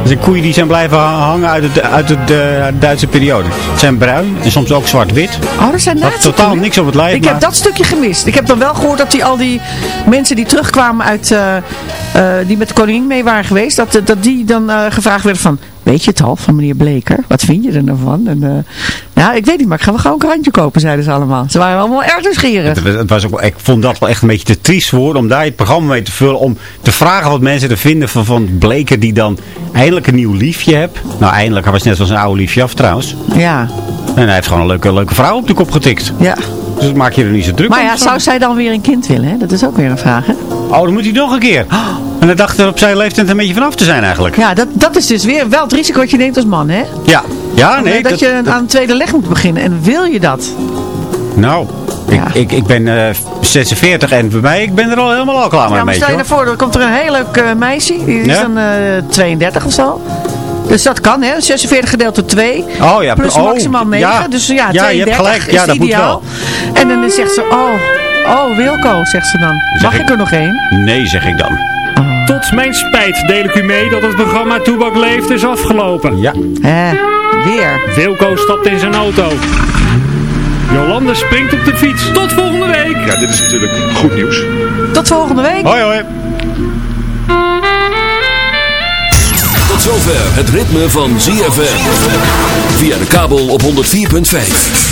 Dat zijn koeien die zijn blijven hangen uit, het, uit de, de Duitse periode. Ze zijn bruin en soms ook zwart-wit. Oh, dat zijn nazi totaal niks op het lijf. Ik maar- heb dat stukje gemist. Ik heb dan wel gehoord dat die, al die mensen die terugkwamen uit, eh, eh, die met de koningin mee waren geweest, dat, dat die dan eh, gevraagd werden van, weet je het al van meneer Bleker? Wat vind je er nou van? En, ja, ik weet niet, maar ik ga wel gauw een krantje kopen, zeiden ze allemaal. Ze waren allemaal erg nieuwsgierig. Het was, het was ook, ik vond dat wel echt een beetje te triest voor om daar het programma mee te vullen. Om te vragen wat mensen er vinden van, van Bleker die dan eindelijk een nieuw liefje hebt. Nou eindelijk, hij was net als een oude liefje af trouwens. Ja. En hij heeft gewoon een leuke, leuke vrouw op de kop getikt. Ja. Dus maak je er niet zo druk Maar om. ja, zou zij dan weer een kind willen? Hè? Dat is ook weer een vraag, hè? Oh, dan moet hij nog een keer. [gasps] En hij dacht er op zijn leeftijd een beetje vanaf te zijn eigenlijk. Ja, dat, dat is dus weer wel het risico wat je neemt als man, hè? Ja, ja nee. dat, je aan een tweede leg moet beginnen. En wil je dat? Nou, ik, ik, ik ben eh 46 en bij mij, ik ben er al helemaal al klaar mee. ja, maar stel je beetje, nou voor, er komt er een heel leuk eh, meisje. Die is Ja? dan eh 32 of zo. Dus dat kan, hè? 46 gedeeld door 2. Oh ja, Plus oh, maximaal 9. ja. Dus ja, Ja, je 32 hebt gelijk. Ja, dat moet ideaal. En dan zegt ze, oh, oh Wilco, zegt ze dan. Mag ik- ik er nog één? Nee, zeg ik dan. Tot mijn spijt deel ik u mee dat het programma Toebak Leeft is afgelopen. Ja. Hè, weer. Wilco stapt in zijn auto. Jolande springt op de fiets. Tot volgende week. Ja, dit is natuurlijk goed nieuws. Tot volgende week. Hoi hoi. Tot zover het ritme van ZFM. Via de kabel op 104.5.